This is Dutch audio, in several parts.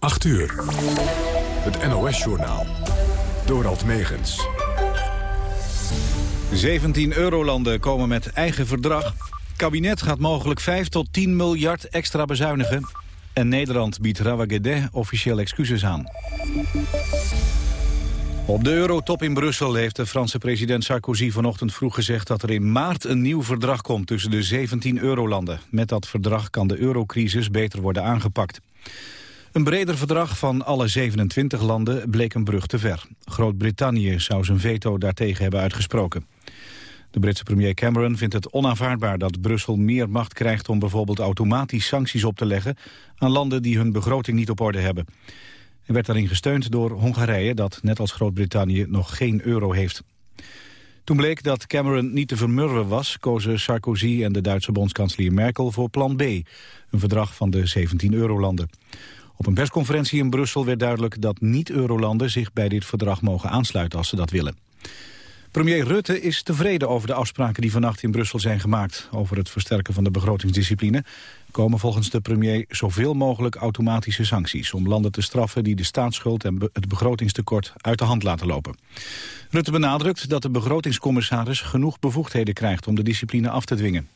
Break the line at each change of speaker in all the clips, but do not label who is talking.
8 uur. Het NOS-journaal. Dorald Megens.
17 eurolanden komen met eigen verdrag. kabinet gaat mogelijk 5 tot 10 miljard extra bezuinigen. En Nederland biedt Rawagede officieel excuses aan. Op de eurotop in Brussel heeft de Franse president Sarkozy vanochtend vroeg gezegd dat er in maart een nieuw verdrag komt tussen de 17 eurolanden. Met dat verdrag kan de eurocrisis beter worden aangepakt. Een breder verdrag van alle 27 landen bleek een brug te ver. Groot-Brittannië zou zijn veto daartegen hebben uitgesproken. De Britse premier Cameron vindt het onaanvaardbaar dat Brussel meer macht krijgt om bijvoorbeeld automatisch sancties op te leggen aan landen die hun begroting niet op orde hebben. Hij werd daarin gesteund door Hongarije dat net als Groot-Brittannië nog geen euro heeft. Toen bleek dat Cameron niet te vermurwen was, kozen Sarkozy en de Duitse bondskanselier Merkel voor plan B, een verdrag van de 17 eurolanden. Op een persconferentie in Brussel werd duidelijk dat niet-eurolanden zich bij dit verdrag mogen aansluiten als ze dat willen. Premier Rutte is tevreden over de afspraken die vannacht in Brussel zijn gemaakt over het versterken van de begrotingsdiscipline. komen volgens de premier zoveel mogelijk automatische sancties om landen te straffen die de staatsschuld en het begrotingstekort uit de hand laten lopen. Rutte benadrukt dat de begrotingscommissaris genoeg bevoegdheden krijgt om de discipline af te dwingen.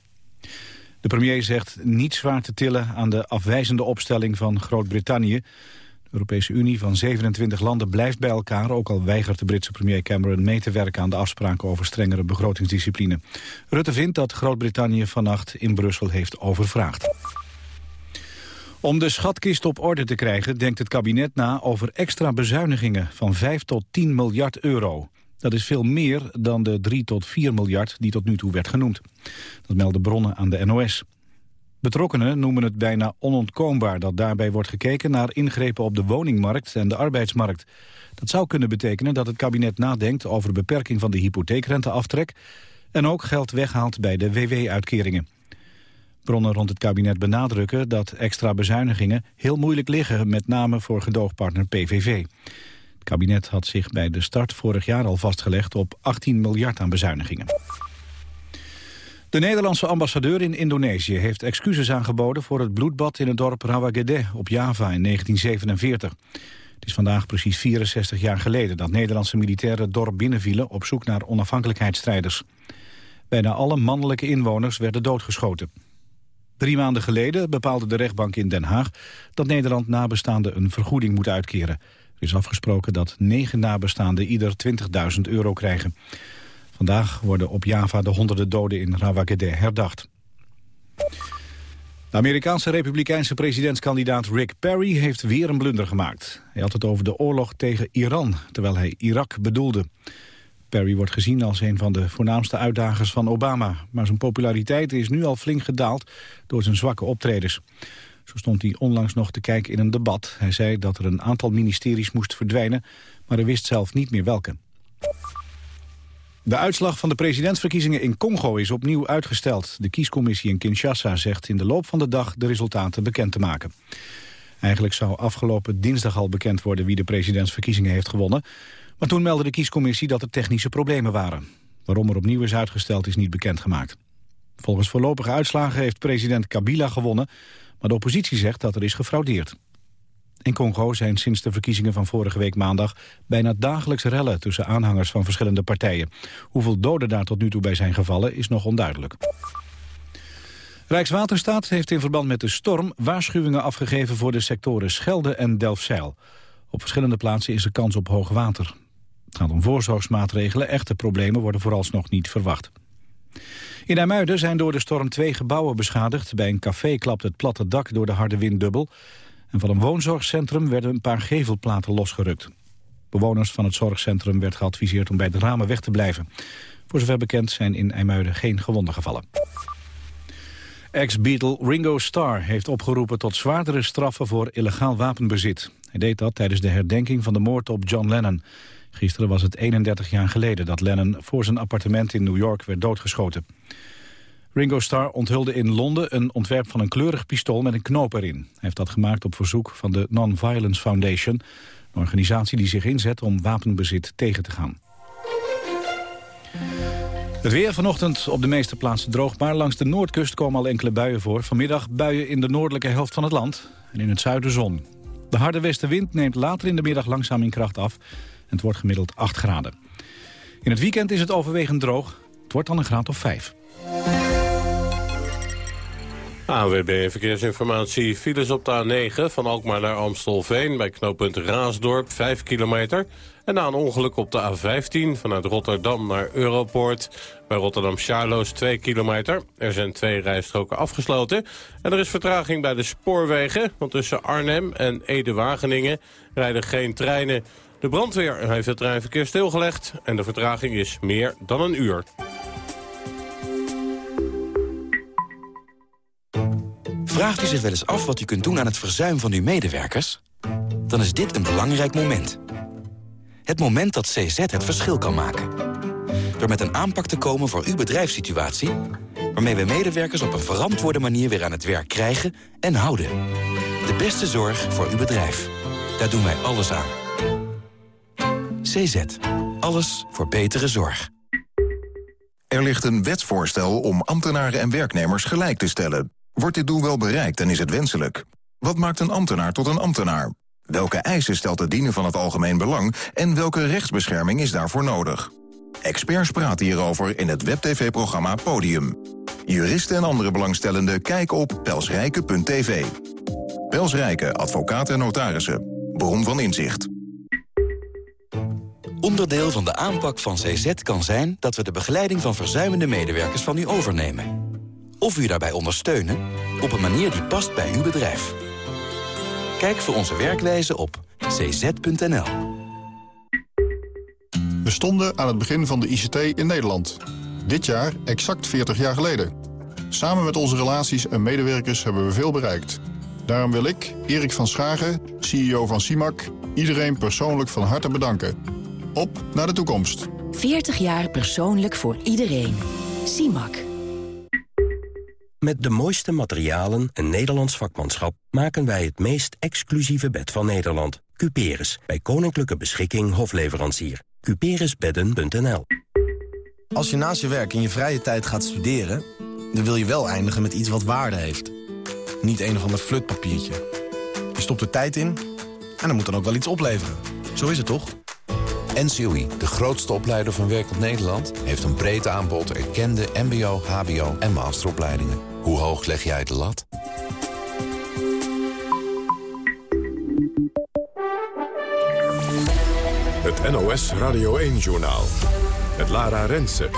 De premier zegt niet zwaar te tillen aan de afwijzende opstelling van Groot-Brittannië. De Europese Unie van 27 landen blijft bij elkaar... ook al weigert de Britse premier Cameron mee te werken aan de afspraken over strengere begrotingsdiscipline. Rutte vindt dat Groot-Brittannië vannacht in Brussel heeft overvraagd. Om de schatkist op orde te krijgen denkt het kabinet na over extra bezuinigingen van 5 tot 10 miljard euro. Dat is veel meer dan de 3 tot 4 miljard die tot nu toe werd genoemd. Dat melden bronnen aan de NOS. Betrokkenen noemen het bijna onontkoombaar dat daarbij wordt gekeken naar ingrepen op de woningmarkt en de arbeidsmarkt. Dat zou kunnen betekenen dat het kabinet nadenkt over beperking van de hypotheekrenteaftrek en ook geld weghaalt bij de WW-uitkeringen. Bronnen rond het kabinet benadrukken dat extra bezuinigingen heel moeilijk liggen, met name voor gedoogpartner PVV. Het kabinet had zich bij de start vorig jaar al vastgelegd op 18 miljard aan bezuinigingen. De Nederlandse ambassadeur in Indonesië heeft excuses aangeboden voor het bloedbad in het dorp Rawagede op Java in 1947. Het is vandaag precies 64 jaar geleden dat Nederlandse militairen het dorp binnenvielen op zoek naar onafhankelijkheidsstrijders. Bijna alle mannelijke inwoners werden doodgeschoten. Drie maanden geleden bepaalde de rechtbank in Den Haag dat Nederland nabestaanden een vergoeding moet uitkeren is afgesproken dat negen nabestaanden ieder 20.000 euro krijgen. Vandaag worden op Java de honderden doden in Rawagede herdacht. De Amerikaanse republikeinse presidentskandidaat Rick Perry heeft weer een blunder gemaakt. Hij had het over de oorlog tegen Iran, terwijl hij Irak bedoelde. Perry wordt gezien als een van de voornaamste uitdagers van Obama. Maar zijn populariteit is nu al flink gedaald door zijn zwakke optredens. Zo stond hij onlangs nog te kijken in een debat. Hij zei dat er een aantal ministeries moest verdwijnen, maar hij wist zelf niet meer welke. De uitslag van de presidentsverkiezingen in Congo is opnieuw uitgesteld. De kiescommissie in Kinshasa zegt in de loop van de dag de resultaten bekend te maken. Eigenlijk zou afgelopen dinsdag al bekend worden wie de presidentsverkiezingen heeft gewonnen. Maar toen meldde de kiescommissie dat er technische problemen waren. Waarom er opnieuw is uitgesteld is niet bekendgemaakt. Volgens voorlopige uitslagen heeft president Kabila gewonnen... Maar de oppositie zegt dat er is gefraudeerd. In Congo zijn sinds de verkiezingen van vorige week maandag... bijna dagelijks rellen tussen aanhangers van verschillende partijen. Hoeveel doden daar tot nu toe bij zijn gevallen is nog onduidelijk. Rijkswaterstaat heeft in verband met de storm waarschuwingen afgegeven voor de sectoren Schelde en Delfzijl. Op verschillende plaatsen is er kans op hoog water. Het gaat om voorzorgsmaatregelen, echte problemen worden vooralsnog niet verwacht. In IJmuiden zijn door de storm twee gebouwen beschadigd. Bij een café klapt het platte dak door de harde wind dubbel. En van een woonzorgcentrum werden een paar gevelplaten losgerukt. Bewoners van het zorgcentrum werd geadviseerd om bij de ramen weg te blijven. Voor zover bekend zijn in IJmuiden geen gewonden gevallen. Ex-Beatle Ringo Starr heeft opgeroepen tot zwaardere straffen voor illegaal wapenbezit. Hij deed dat tijdens de herdenking van de moord op John Lennon. Gisteren was het 31 jaar geleden dat Lennon voor zijn appartement in New York werd doodgeschoten. Ringo Starr onthulde in Londen een ontwerp van een kleurig pistool met een knoop erin. Hij heeft dat gemaakt op verzoek van de Non-Violence Foundation, een organisatie die zich inzet om wapenbezit tegen te gaan. Het weer vanochtend op de meeste plaatsen droog, maar langs de noordkust komen al enkele buien voor. Vanmiddag buien in de noordelijke helft van het land en in het zuiden zon. De harde westenwind neemt later in de middag langzaam in kracht af. Het wordt gemiddeld 8 graden. In het weekend is het overwegend droog. Het wordt dan een graad of 5.
AWB Verkeersinformatie. Files op de A9 van Alkmaar naar Amstelveen... bij knooppunt Raasdorp, 5 kilometer. En na een ongeluk op de A15 vanuit Rotterdam naar Europoort... bij Rotterdam-Charloes 2 kilometer. Er zijn twee rijstroken afgesloten. En er is vertraging bij de spoorwegen... want tussen Arnhem en Ede-Wageningen rijden geen treinen... De brandweer heeft het treinverkeer stilgelegd en de vertraging is meer dan een uur.
Vraagt u zich wel eens af wat u kunt doen aan het verzuim van uw medewerkers? Dan is dit een belangrijk moment. Het moment dat CZ het verschil kan maken. Door met een aanpak te komen voor uw bedrijfssituatie... waarmee we medewerkers op een verantwoorde manier weer aan het werk krijgen en houden. De beste zorg voor uw bedrijf. Daar doen wij alles aan. Alles voor betere zorg.
Er ligt een wetsvoorstel om ambtenaren en werknemers gelijk te stellen. Wordt dit doel wel bereikt en is het wenselijk? Wat maakt een ambtenaar tot een ambtenaar? Welke eisen stelt het dienen van het algemeen belang... en welke rechtsbescherming is daarvoor nodig? Experts praten hierover in het WebTV-programma Podium. Juristen en andere belangstellenden kijken op pelsrijke.tv. Pelsrijke, advocaat en notarissen. Bron van inzicht.
Onderdeel van de aanpak van CZ kan zijn dat we de begeleiding van verzuimende medewerkers van u overnemen. Of u daarbij ondersteunen op een manier die past bij uw bedrijf. Kijk voor onze werkwijze op cz.nl.
We stonden aan het begin van de ICT in Nederland. Dit jaar exact 40 jaar geleden. Samen met onze relaties en medewerkers hebben we veel bereikt. Daarom wil ik, Erik van Schagen, CEO van CIMAC... iedereen persoonlijk van harte bedanken. Op naar de toekomst.
40 jaar persoonlijk voor iedereen. CIMAC.
Met de mooiste materialen en Nederlands vakmanschap... maken wij het meest exclusieve bed van Nederland. Cuperus, bij Koninklijke Beschikking Hofleverancier. Cuperusbedden.nl
Als je naast je werk in je vrije tijd gaat studeren... dan wil je wel eindigen met iets wat waarde heeft. Niet een of ander flutpapiertje. Je stopt er tijd in en dan moet dan ook wel iets opleveren. Zo is het toch?
NCOI, de grootste opleider van werkend Nederland... heeft een breed aanbod erkende mbo, hbo en masteropleidingen. Hoe hoog leg jij de lat?
Het NOS Radio 1-journaal. Het Lara Rensen.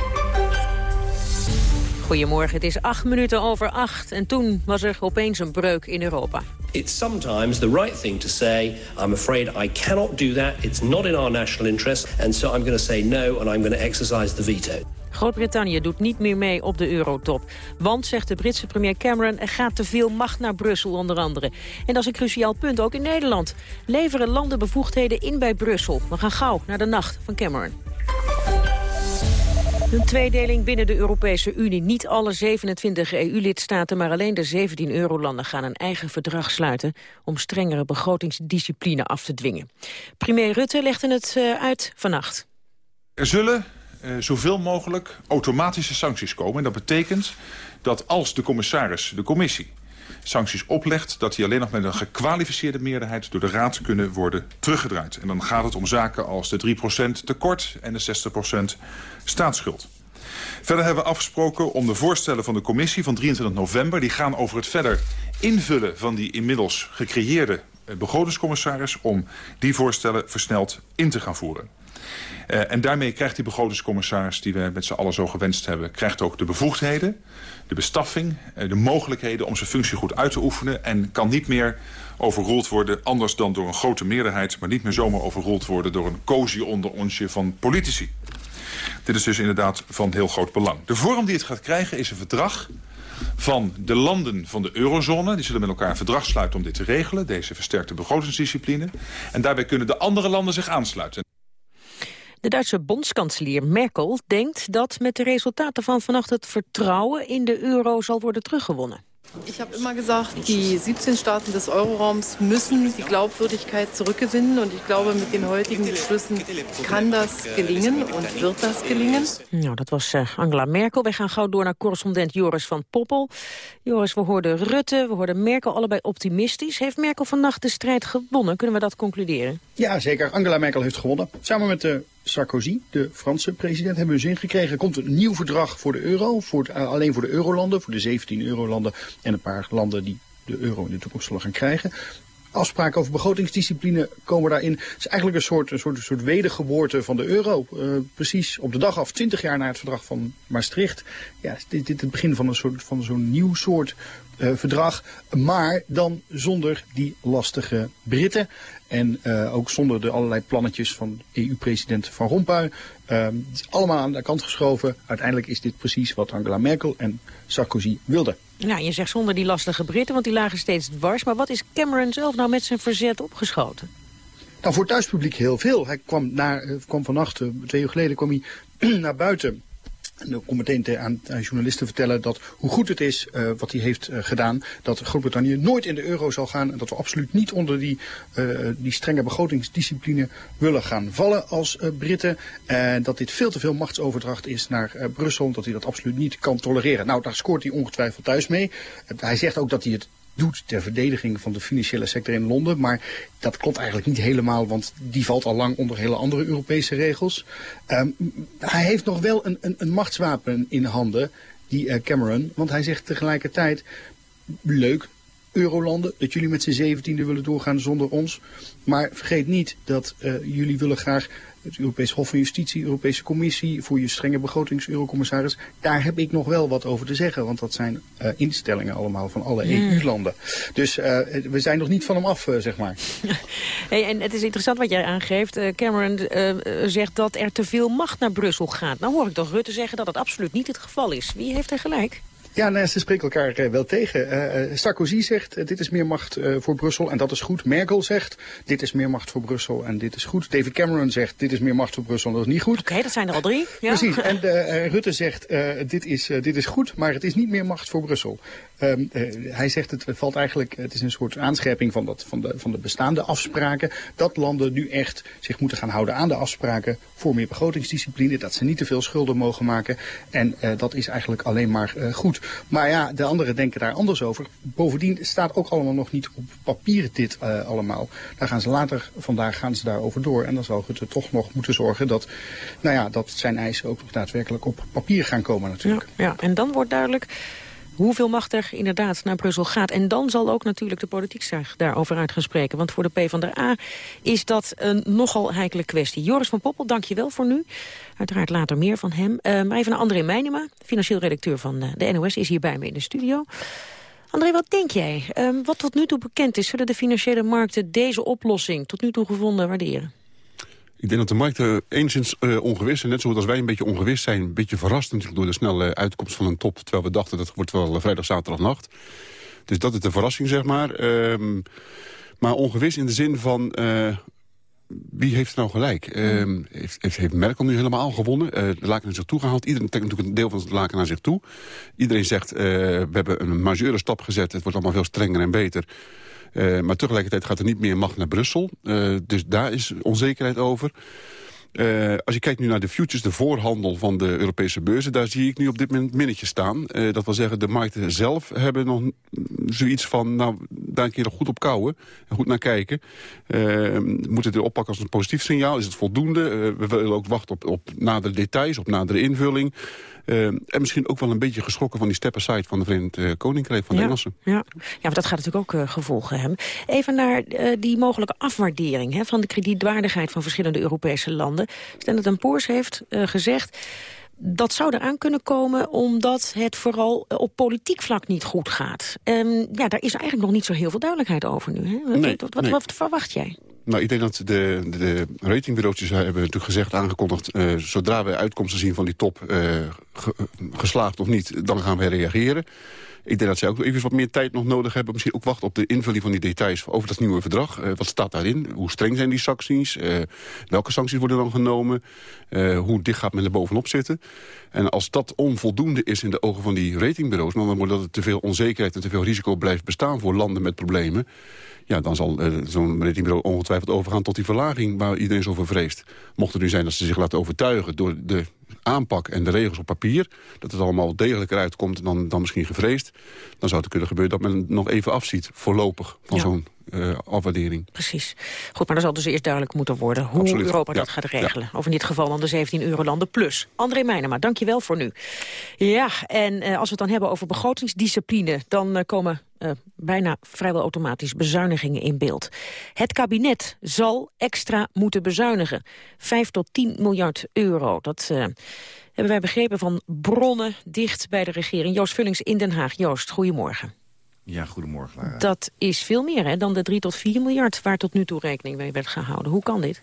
Goedemorgen, het is acht minuten over acht. En toen was er opeens een breuk in Europa.
It's sometimes the right thing to say, I'm afraid I cannot do that. It's not in our national interest. And so I'm going to say no and I'm going to exercise the veto.
Groot-Brittannië doet niet meer mee op de eurotop. Want, zegt de Britse premier Cameron, er gaat te veel macht naar Brussel onder andere. En dat is een cruciaal punt, ook in Nederland. Leveren landen bevoegdheden in bij Brussel. We gaan gauw naar de nacht van Cameron. Een tweedeling binnen de Europese Unie. Niet alle 27 EU-lidstaten, maar alleen de 17 eurolanden gaan een eigen verdrag sluiten om strengere begrotingsdiscipline af te dwingen. Premier Rutte legde het uh, uit vannacht.
Er zullen uh, zoveel mogelijk automatische sancties komen. En dat betekent dat als de commissaris, de commissie, sancties oplegt... dat die alleen nog met een gekwalificeerde meerderheid door de Raad kunnen worden teruggedraaid. En dan gaat het om zaken als de 3% tekort en de 60% staatsschuld. Verder hebben we afgesproken om de voorstellen van de commissie van 23 november... die gaan over het verder invullen van die inmiddels gecreëerde begrotingscommissaris... om die voorstellen versneld in te gaan voeren. Uh, en daarmee krijgt die begrotingscommissaris, die we met z'n allen zo gewenst hebben... krijgt ook de bevoegdheden, de bestaffing, uh, de mogelijkheden om zijn functie goed uit te oefenen... en kan niet meer overroeld worden, anders dan door een grote meerderheid... maar niet meer zomaar overroeld worden door een cozy onder onsje van politici. Dit is dus inderdaad van heel groot belang. De vorm die het gaat krijgen is een verdrag van de landen van de eurozone. Die zullen met elkaar een verdrag sluiten om dit te regelen, deze versterkte begrotingsdiscipline. En daarbij kunnen de andere landen zich aansluiten.
De Duitse bondskanselier Merkel denkt dat met de resultaten van vannacht het vertrouwen in de euro zal worden teruggewonnen.
Ich habe immer gesagt, die 17 Staaten des Euroraums müssen die Glaubwürdigkeit zurückgewinnen. Und ich glaube, mit den heutigen Beschlüssen kann das gelingen und wird das gelingen.
Nou, dat was uh, Angela Merkel. Wij gaan gauw door naar correspondent Joris van Poppel. Joris, we hoorden Rutte, we hoorden Merkel, allebei optimistisch. Heeft Merkel vannacht de strijd gewonnen? Kunnen we dat concluderen?
Ja, zeker. Angela Merkel heeft gewonnen. Samen met de Sarkozy, de Franse president, hebben we zin gekregen. Er komt een nieuw verdrag voor de euro, voor uh, alleen voor de eurolanden, voor de 17 eurolanden en een paar landen die de euro in de toekomst zullen gaan krijgen. Afspraken over begrotingsdiscipline komen daarin. Het is eigenlijk een soort, een soort, een soort wedergeboorte van de euro. Uh, precies op de dag af, 20 jaar na het verdrag van Maastricht. Ja, is dit, dit het begin van, een soort, van zo'n nieuw soort uh, verdrag. Maar dan zonder die lastige Britten. En uh, ook zonder de allerlei plannetjes van EU-president Van Rompuy. Uh, het is allemaal aan de kant geschoven. Uiteindelijk is dit precies wat Angela Merkel en Sarkozy wilden.
Nou, je zegt zonder die lastige Britten, want die lagen steeds dwars. Maar wat is Cameron zelf nou met zijn verzet opgeschoten?
Nou, voor het thuispubliek heel veel. Hij kwam, naar, kwam vannacht, twee uur geleden, kwam hij naar buiten en ik kon meteen aan, aan, journalisten vertellen dat hoe goed het is uh, wat hij heeft uh, gedaan. Dat Groot-Brittannië nooit in de euro zal gaan. En dat we absoluut niet onder die, uh, die strenge begrotingsdiscipline willen gaan vallen als Britten. En dat dit veel te veel machtsoverdracht is naar Brussel. Dat hij dat absoluut niet kan tolereren. Nou, daar scoort hij ongetwijfeld thuis mee. hij zegt ook dat hij het doet ter verdediging van de financiële sector in Londen. Maar dat klopt eigenlijk niet helemaal, want die valt al lang onder hele andere Europese regels. Um, hij heeft nog wel een, een, een machtswapen in handen, die uh, Cameron. Want hij zegt tegelijkertijd, leuk, eurolanden, dat jullie met z'n zeventiende willen doorgaan zonder ons. Maar vergeet niet dat uh, jullie willen graag het Europees Hof van Justitie, Europese Commissie, voor je strenge begrotings-eurocommissaris. Daar heb ik nog wel wat over te zeggen, want dat zijn uh, instellingen allemaal van alle mm. EU-landen. Dus uh, we zijn nog niet van hem af, uh, zeg maar.
hey, en het is interessant wat jij aangeeft. Cameron zegt dat er te veel macht naar Brussel gaat. Nou hoor ik toch Rutte zeggen dat het absoluut niet het geval is. Wie heeft er gelijk?
Ja, nou, ze spreken elkaar uh, wel tegen. Uh, Sarkozy zegt, dit is meer macht voor Brussel en dat is goed. Merkel zegt, dit is meer macht voor Brussel en dit is goed. David Cameron zegt, dit is meer macht voor Brussel en dat is niet goed.
Oké, okay, dat zijn er al drie. Ja.
Precies, en Rutte zegt, dit, is, dit is goed, maar het is niet meer macht voor Brussel. Um, hij zegt, het valt eigenlijk, het is een soort aanscherping van, dat, van, de, van de bestaande afspraken. Dat landen nu echt zich moeten gaan houden aan de afspraken voor meer begrotingsdiscipline. Dat ze niet te veel schulden mogen maken. En dat is eigenlijk alleen maar goed. Maar ja, de anderen denken daar anders over. Bovendien staat ook allemaal nog niet op papier dit allemaal. Daar gaan ze later vandaag gaan ze daarover door. En dan zal het toch nog moeten zorgen dat, nou ja, dat zijn eisen ook nog daadwerkelijk op papier gaan komen natuurlijk.
Ja. en dan wordt duidelijk hoeveel macht er inderdaad naar Brussel gaat. En dan zal ook natuurlijk de politiek zich daarover uit gaan spreken. Want voor de PvdA is dat een nogal heikele kwestie. Joris van Poppel, dank je wel voor nu. Uiteraard later meer van hem. Uh, maar even naar André Meijnema, financieel redacteur van uh, de NOS, is hier bij me in de studio. André, wat denk jij? Uh, wat tot nu toe bekend is, zullen de financiële markten deze oplossing tot nu toe gevonden waarderen?
Ik denk dat de markten enigszins uh, ongewis zijn. Net zoals wij een beetje ongewis zijn. Een beetje verrast natuurlijk door de snelle uitkomst van een top. Terwijl we dachten dat wordt wel vrijdag, zaterdag, nacht. Dus dat is de verrassing, zeg maar. Uh, maar ongewis in de zin van... Wie heeft nou gelijk? Uh, heeft, heeft, Merkel nu helemaal gewonnen? De laken naar zich toe gehaald. Iedereen trekt natuurlijk een deel van het laken naar zich toe. Iedereen zegt, we hebben een majeure stap gezet. Het wordt allemaal veel strenger en beter. Uh, maar tegelijkertijd gaat er niet meer macht naar Brussel. Uh, dus daar is onzekerheid over. Uh, als je kijkt nu naar de futures, de voorhandel van de Europese beurzen... daar zie ik nu op dit moment minnetje staan. Dat wil zeggen, de markten zelf hebben nog zoiets van... nou, daar een keer goed op kouwen en goed naar kijken. Uh, moeten het oppakken als een positief signaal? Is het voldoende? we willen ook wachten op, op nadere details, op nadere invulling. Uh, en misschien ook wel een beetje geschrokken van die step-aside van de Verenigd uh, Koninkrijk van
ja,
de Engelsen.
Ja. ja, maar dat gaat natuurlijk ook uh, gevolgen hebben. Even naar die mogelijke afwaardering hè, van de kredietwaardigheid van verschillende Europese landen. Standard Poor's heeft gezegd... Dat zou eraan kunnen komen omdat het vooral op politiek vlak niet goed gaat. Um, ja, daar is eigenlijk nog niet zo heel veel duidelijkheid over nu. Hè?
Nee,
wat, wat,
nee.
wat verwacht jij?
Nou, ik denk dat de, de, hebben natuurlijk gezegd, aangekondigd... Uh, zodra we uitkomsten zien van die top, ge, geslaagd of niet, dan gaan we reageren. Ik denk dat zij ook even wat meer tijd nog nodig hebben. Misschien ook wachten op de invulling van die details over dat nieuwe verdrag. Uh, wat staat daarin? Hoe streng zijn die sancties? Uh, welke sancties worden dan genomen? Uh, hoe dicht gaat men er bovenop zitten? En als dat onvoldoende is in de ogen van die ratingbureaus... dan wordt dat er te veel onzekerheid en te veel risico blijft bestaan voor landen met problemen ja, dan zal zo'n ratingbureau ongetwijfeld overgaan tot die verlaging waar iedereen zo voor vreest. Mocht het nu zijn dat ze zich laten overtuigen door de aanpak en de regels op papier... dat het allemaal degelijker uitkomt dan, dan misschien gevreesd... dan zou het kunnen gebeuren dat men nog even afziet, voorlopig, van zo'n uh, afwaardering.
Precies. Goed, maar dan zal dus eerst duidelijk moeten worden... hoe
Absoluut.
Europa
Ja.
dat gaat regelen. Of in dit geval dan de 17 eurolanden plus. André Meijnema, dank je wel voor nu. Ja, en eh, als we het dan hebben over begrotingsdiscipline... dan eh, komen eh, bijna vrijwel automatisch bezuinigingen in beeld. Het kabinet zal extra moeten bezuinigen. 5 tot 10 miljard euro. Dat eh, hebben wij begrepen van bronnen dicht bij de regering. Joost Vullings in Den Haag. Joost, goedemorgen.
Ja, goedemorgen Lara.
Dat is veel meer hè, dan de 3 tot 4 miljard waar tot nu toe rekening mee werd gehouden. Hoe kan dit?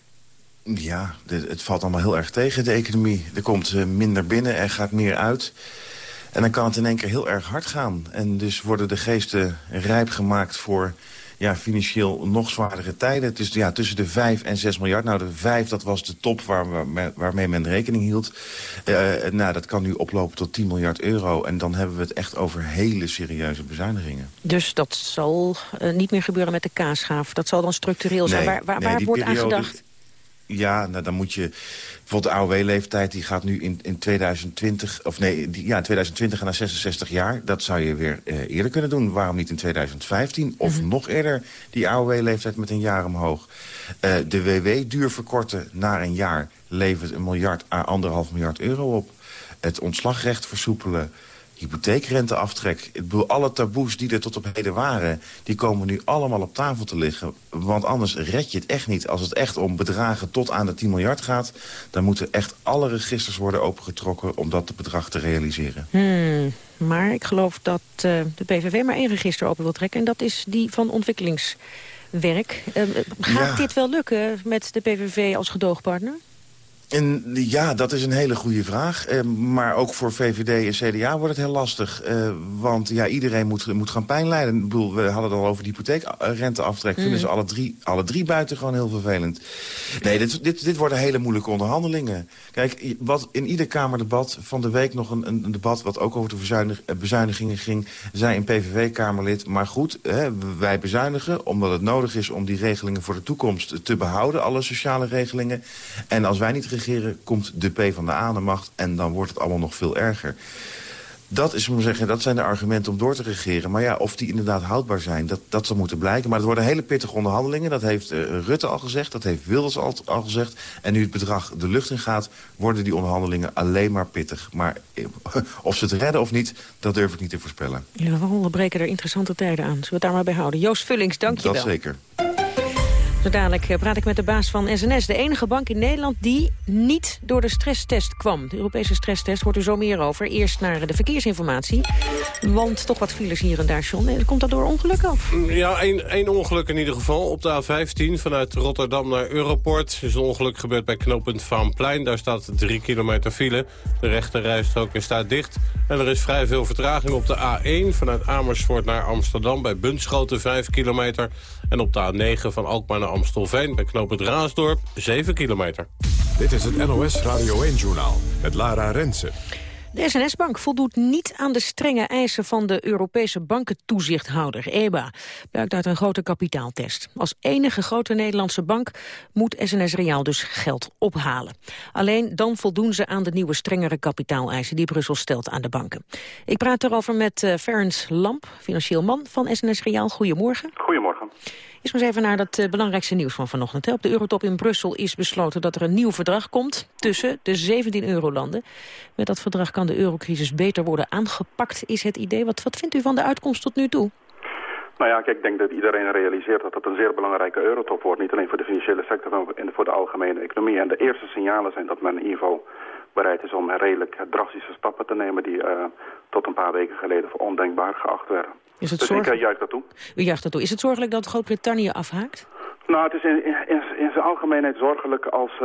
Ja, dit- het valt allemaal heel erg tegen, de economie. Er komt eh, minder binnen, er gaat meer uit. En dan kan het in één keer heel erg hard gaan. En dus worden de geesten rijp gemaakt voor ja, financieel nog zwaardere tijden. Het is ja, tussen de 5 en 6 miljard. Nou, de 5, dat was de top waar, waar- waarmee men rekening hield. Eh, nou, dat kan nu oplopen tot 10 miljard euro. En dan hebben we het echt over hele serieuze bezuinigingen.
Dus dat zal eh, niet meer gebeuren met de kaasschaaf. Dat zal dan structureel zijn. Waar waar,
nee,
waar
die
wordt aan
periode-
gedacht?
Ja, nou, dan moet je... Bijvoorbeeld de AOW-leeftijd, die gaat nu in, in 2020... Of nee, die, ja, in 2020 naar 66 jaar. Dat zou je weer eh, eerder kunnen doen. Waarom niet in 2015? Of nog eerder die AOW-leeftijd met een jaar omhoog. Eh, de WW duur verkorten naar een jaar... levert een miljard à anderhalf miljard euro op. Het ontslagrecht versoepelen hypotheekrenteaftrek. Ik bedoel, alle taboes die er tot op heden waren... die komen nu allemaal op tafel te liggen. Want anders red je het echt niet. Als het echt om bedragen tot aan de 10 miljard gaat... dan moeten echt alle registers worden opengetrokken... om dat bedrag te realiseren.
Hmm, maar ik geloof dat eh, de PVV maar één register open wil trekken. En dat is die van ontwikkelingswerk. Eh, gaat
Ja.
dit wel lukken met de PVV als gedoogpartner?
En ja, dat is een hele goede vraag. Eh, maar ook voor VVD en CDA wordt het heel lastig. Eh, want ja, iedereen moet, moet gaan pijn lijden. Ik bedoel, we hadden het al over de hypotheekrenteaftrek. Vinden ze alle drie, alle drie buiten gewoon heel vervelend. Nee, dit, dit, dit worden hele moeilijke onderhandelingen. Kijk, wat in ieder Kamerdebat van de week nog een, een debat... wat ook over de verzuinig, eh, bezuinigingen ging... zei een PVV-Kamerlid, maar goed, hè, wij bezuinigen... omdat het nodig is om die regelingen voor de toekomst te behouden... alle sociale regelingen. En als wij niet regeren, komt de P van de A de macht... en dan wordt het allemaal nog veel erger. Dat, is, zeggen, dat zijn de argumenten om door te regeren. Maar ja, of die inderdaad houdbaar zijn, dat, dat zal moeten blijken. Maar het worden hele pittige onderhandelingen. Dat heeft eh, Rutte al gezegd, dat heeft Wilders al, al gezegd. En nu het bedrag de lucht in gaat, worden die onderhandelingen alleen maar pittig. Maar eh, of ze het redden of niet, dat durf ik niet te voorspellen.
Ieder geval breken er interessante tijden aan. Zullen we het daar maar bij houden? Joost Vullings, dank je
dat
wel.
zeker.
Zo dadelijk eh, praat ik met de baas van SNS. De enige bank in Nederland die niet door de stresstest kwam. De Europese stresstest hoort u zo meer over. Eerst naar de verkeersinformatie. Want toch wat files hier en daar, John. Eh, Komt dat door ongelukken? Of?
Ja, één, ongeluk in ieder geval. Op de A15 vanuit Rotterdam naar Europort is een ongeluk gebeurd bij knooppunt Vaanplein. Daar staat drie kilometer file. De rechte rijstrook is daar dicht. En er is vrij veel vertraging op de A1 vanuit Amersfoort naar Amsterdam... bij Bunschoten 5 kilometer. En op de A9 van Alkmaar naar Amstelveen bij knooppunt Raasdorp 7 kilometer.
Dit is het NOS Radio 1-journaal met Lara Rensen.
De SNS-bank voldoet niet aan de strenge eisen van de Europese bankentoezichthouder, EBA. Blijkt uit een grote kapitaaltest. Als enige grote Nederlandse bank moet SNS Reaal dus geld ophalen. Alleen dan voldoen ze aan de nieuwe strengere kapitaaleisen die Brussel stelt aan de banken. Ik praat erover met uh, Ferens Lamp, financieel man van SNS Reaal. Goedemorgen.
Goedemorgen.
Eerst maar eens even naar dat uh, belangrijkste nieuws van vanochtend. Hè. Op de Eurotop in Brussel is besloten dat er een nieuw verdrag komt tussen de 17 eurolanden. Met dat verdrag kan de eurocrisis beter worden aangepakt, is het idee. Wat, wat vindt u van de uitkomst tot nu toe?
Nou ja, kijk, ik denk dat iedereen realiseert dat het een zeer belangrijke eurotop wordt. Niet alleen voor de financiële sector, maar voor de algemene economie. En de eerste signalen zijn dat men in ieder geval bereid is om redelijk drastische stappen te nemen... die uh, tot een paar weken geleden voor ondenkbaar geacht werden.
Is het
dus
zorg...
ik juich dat toe.
U juicht dat toe. Is het zorgelijk dat Groot-Brittannië afhaakt?
Nou, het is in, in, in zijn algemeenheid zorgelijk als uh,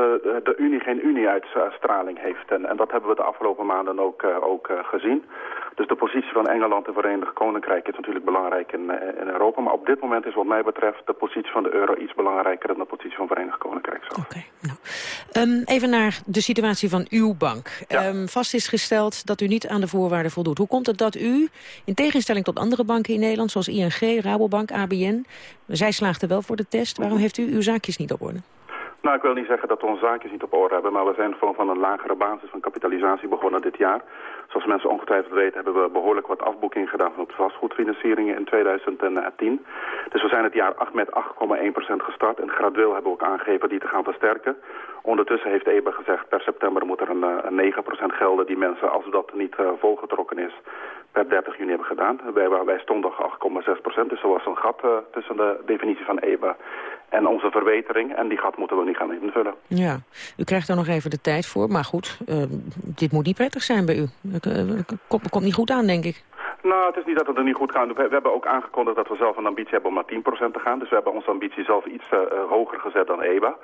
de, Unie geen Unie-uitstraling heeft. En, en dat hebben we de afgelopen maanden ook, uh, ook uh, gezien. Dus de positie van Engeland en Verenigd Koninkrijk is natuurlijk belangrijk in, eh, in Europa. Maar op dit moment is wat mij betreft de positie van de euro iets belangrijker dan de positie van Verenigd Koninkrijk zelf.
Um, even naar de situatie van uw bank. Ehm, vast is gesteld dat u niet aan de voorwaarden voldoet. Hoe komt het dat u, in tegenstelling tot andere banken in Nederland... zoals ING, Rabobank, ABN, zij slaagden wel voor de test. Waarom heeft u uw zaakjes niet op orde?
Nou, ik wil niet zeggen dat we onze zaakjes niet op orde hebben, maar we zijn gewoon van een lagere basis van kapitalisatie begonnen dit jaar. Zoals mensen ongetwijfeld weten hebben we behoorlijk wat afboeking gedaan van vastgoedfinancieringen in 2010. Dus we zijn het jaar 8 met 8,1% gestart en gradueel hebben we ook aangegeven die te gaan versterken. Ondertussen heeft EBA gezegd per september moet er een, eh, een 9% gelden die mensen, als dat niet uh, volgetrokken is, per 30 juni hebben gedaan. Wij, wij stonden 8,6%, dus er was een gat uh, tussen de definitie van EBA en onze verbetering. En die gat moeten we niet gaan invullen.
Ja, u krijgt er nog even de tijd voor. Maar goed, uh, dit moet niet prettig zijn bij u. Het komt, niet goed aan, denk ik.
Nou, het is niet dat het er niet goed gaat. We, we, hebben ook aangekondigd dat we zelf een ambitie hebben om naar 10% te gaan. Dus we hebben onze ambitie zelf iets uh, hoger gezet dan EBA.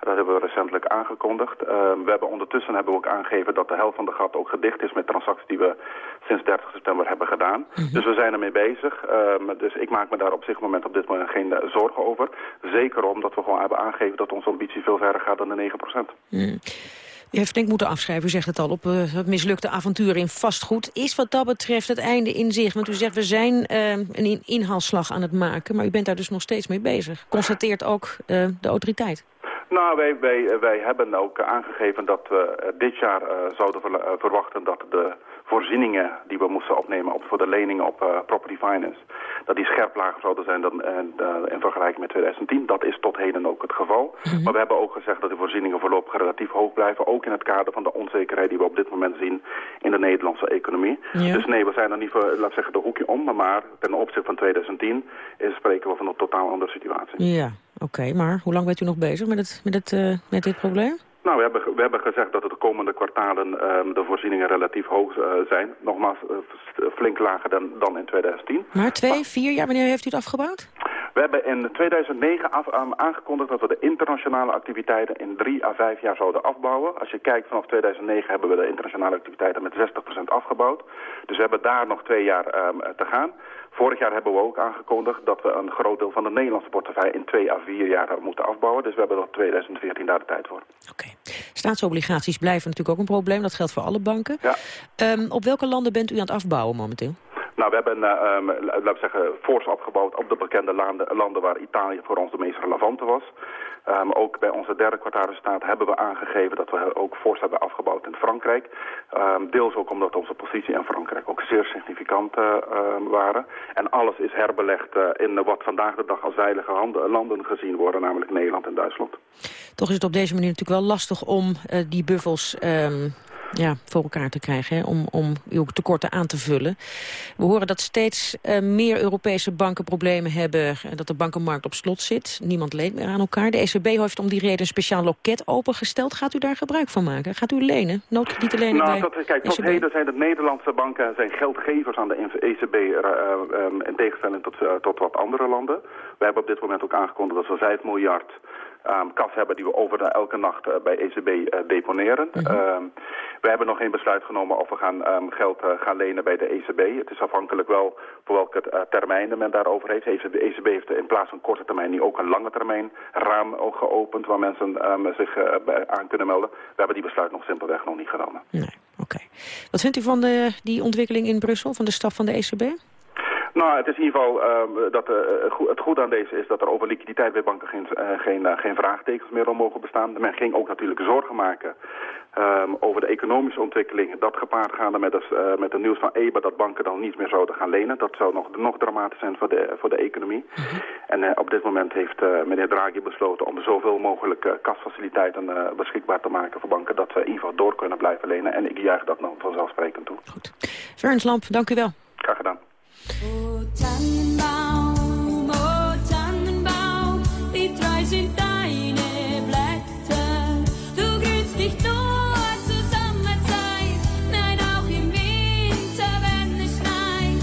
Dat hebben we recentelijk aangekondigd. Uh, we hebben ondertussen hebben we ook aangegeven dat de helft van de gat ook gedicht is met transacties die we sinds 30 september hebben gedaan. Mhm. Dus we zijn ermee bezig. Uh, dus ik maak me daar op zich moment op dit moment geen uh, zorgen over. Zeker omdat we gewoon hebben aangegeven dat onze ambitie veel verder gaat dan de 9%.
Mm. U heeft denk ik moeten afschrijven, u zegt het al, op uh, het mislukte avontuur in vastgoed. Is wat dat betreft het einde in zich? Want u zegt, we zijn uh, een inhaalslag aan het maken, maar u bent daar dus nog steeds mee bezig. Constateert ook uh, de autoriteit.
Nou, wij, wij, wij hebben ook aangegeven dat we dit jaar zouden verwachten dat de voorzieningen die we moesten opnemen op, voor de leningen op uh, property finance, dat die scherp lager zouden zijn dan uh, in vergelijking met 2010. Dat is tot heden ook het geval. Mhm. Maar we hebben ook gezegd dat de voorzieningen voorlopig relatief hoog blijven, ook in het kader van de onzekerheid die we op dit moment zien in de Nederlandse economie. Ja. Dus nee, we zijn er niet voor, laat zeggen, de hoekje om, maar ten opzichte van 2010 is, spreken we van een totaal andere situatie.
Ja, oké, okay, maar hoe lang bent u nog bezig met, het, met, het, uh, met dit probleem?
Nou, we hebben, we hebben gezegd dat de komende kwartalen um, de voorzieningen relatief hoog uh, zijn. Nogmaals, uh, flink lager dan, dan in 2010.
Maar twee, maar, vier jaar, wanneer heeft u het afgebouwd?
We hebben in 2009 af, um, aangekondigd dat we de internationale activiteiten in drie à vijf jaar zouden afbouwen. Als je kijkt vanaf 2009 hebben we de internationale activiteiten met 60% afgebouwd. Dus we hebben daar nog twee jaar um, te gaan. Vorig jaar hebben we ook aangekondigd dat we een groot deel van de Nederlandse portefeuille in twee à vier jaar moeten afbouwen. Dus we hebben tot 2014 daar de tijd voor.
Oké. Okay. Staatsobligaties blijven natuurlijk ook een probleem. Dat geldt voor alle banken.
Ja.
Um, op welke landen bent u aan het afbouwen momenteel?
Nou, we hebben, uh, um, laten we zeggen, fors opgebouwd op de bekende landen, landen waar Italië voor ons de meest relevante was. Um, ook bij onze derde kwartaalresultaat hebben we aangegeven dat we ook fors hebben afgebouwd in Frankrijk. Um, deels ook omdat onze positie in Frankrijk ook zeer significant uh, um, waren. En alles is herbelegd uh, in wat vandaag de dag als veilige handen, landen gezien worden, namelijk Nederland en Duitsland.
Toch is het op deze manier natuurlijk wel lastig om uh, die buffels ja, voor elkaar te krijgen, hè, om, om uw tekorten aan te vullen. We horen dat steeds uh, meer Europese banken problemen hebben... en dat de bankenmarkt op slot zit. Niemand leent meer aan elkaar. De ECB heeft om die reden een speciaal loket opengesteld. Gaat u daar gebruik van maken? Gaat u lenen? Noodkredieten lenen
nou,
bij
dat, Kijk, tot heden zijn de Nederlandse banken zijn geldgevers aan de ECB... Uh, um, in tegenstelling tot, uh, tot wat andere landen. We hebben op dit moment ook aangekondigd dat we 5 miljard... Um, kas hebben die we over elke nacht uh, bij ECB uh, deponeren. Mm -hmm. um, we hebben nog geen besluit genomen of we gaan um, geld uh, gaan lenen bij de ECB. Het is afhankelijk wel voor welke uh, termijn men daarover heeft. De ECB heeft in plaats van korte termijn nu ook een lange termijn raam ook geopend waar mensen zich aan kunnen melden. We hebben die besluit nog simpelweg nog niet genomen.
Nee, oké. Okay. Wat vindt u van de, die ontwikkeling in Brussel, van de staf van de ECB?
Nou, het is in ieder geval uh, dat uh, het goed aan deze is dat er over liquiditeit bij banken geen, uh, geen, geen vraagtekens meer om mogen bestaan. Men ging ook natuurlijk zorgen maken um, over de economische ontwikkeling. Dat gepaard gaande met, de, met het nieuws van EBA dat banken dan niet meer zouden gaan lenen. Dat zou nog, nog dramatisch zijn voor de, voor de economie. -hmm. En op dit moment heeft meneer Draghi besloten om zoveel mogelijk kasfaciliteiten beschikbaar te maken voor banken. Dat we in ieder geval door kunnen blijven lenen. En ik juich dat nog vanzelfsprekend toe.
Goed. Verens Lamp, dank u wel.
Graag gedaan.
O Tannenbaum, o Tannenbaum, wie treu sind deine Blätter? Du grünst nicht nur zur Sommerzeit, nein auch im Winter, wenn es schneit.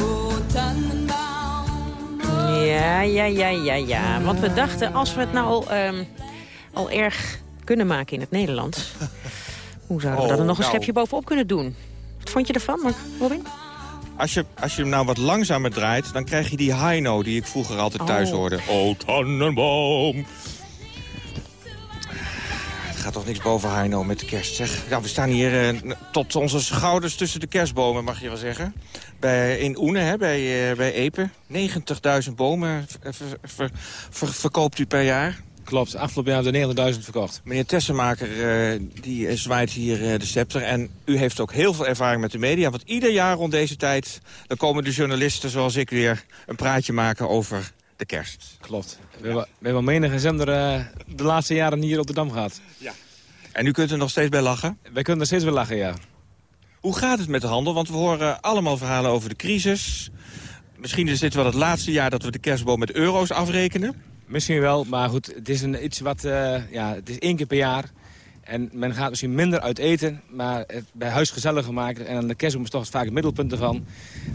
O Tannenbaum, o
Ja, ja, ja, ja, ja. Want we dachten, als we het nou al, um, al erg kunnen maken in het Nederlands... hoe zouden we oh, dat er nog een nou. schepje bovenop kunnen doen? Wat vond je ervan, Robin?
Als je, als je hem nou wat langzamer draait, dan krijg je die high die ik vroeger altijd thuis
Oh.
hoorde. Oh, tannenboom. Het gaat toch niks boven high met de kerst, zeg. Ja, we staan hier eh, tot onze schouders tussen de kerstbomen, mag je wel zeggen. Bij, in Oene, hè, bij, eh, bij Epe. 90.000 bomen ver- ver- ver- ver- verkoopt u per jaar.
Klopt, afgelopen jaar hebben we 90.000 verkocht.
Meneer Tessenmaker eh, die eh, zwaait hier eh, de scepter. En u heeft ook heel veel ervaring met de media. Want ieder jaar rond deze tijd... dan komen de journalisten zoals ik weer een praatje maken over de kerst.
Klopt. We hebben, we hebben menige zender de laatste jaren hier op de Dam gehad.
Ja. En u kunt er nog steeds bij lachen?
Wij kunnen er steeds wel lachen, ja.
Hoe gaat het met de handel? Want we horen allemaal verhalen over de crisis. Misschien is dit wel het laatste jaar dat we de kerstboom met euro's afrekenen.
Misschien wel, maar goed, het is een, iets wat... eh, ja, het is één keer per jaar. En men gaat misschien minder uit eten, maar het bij huis gezelliger maken. En de kerstboom is toch vaak het middelpunt ervan.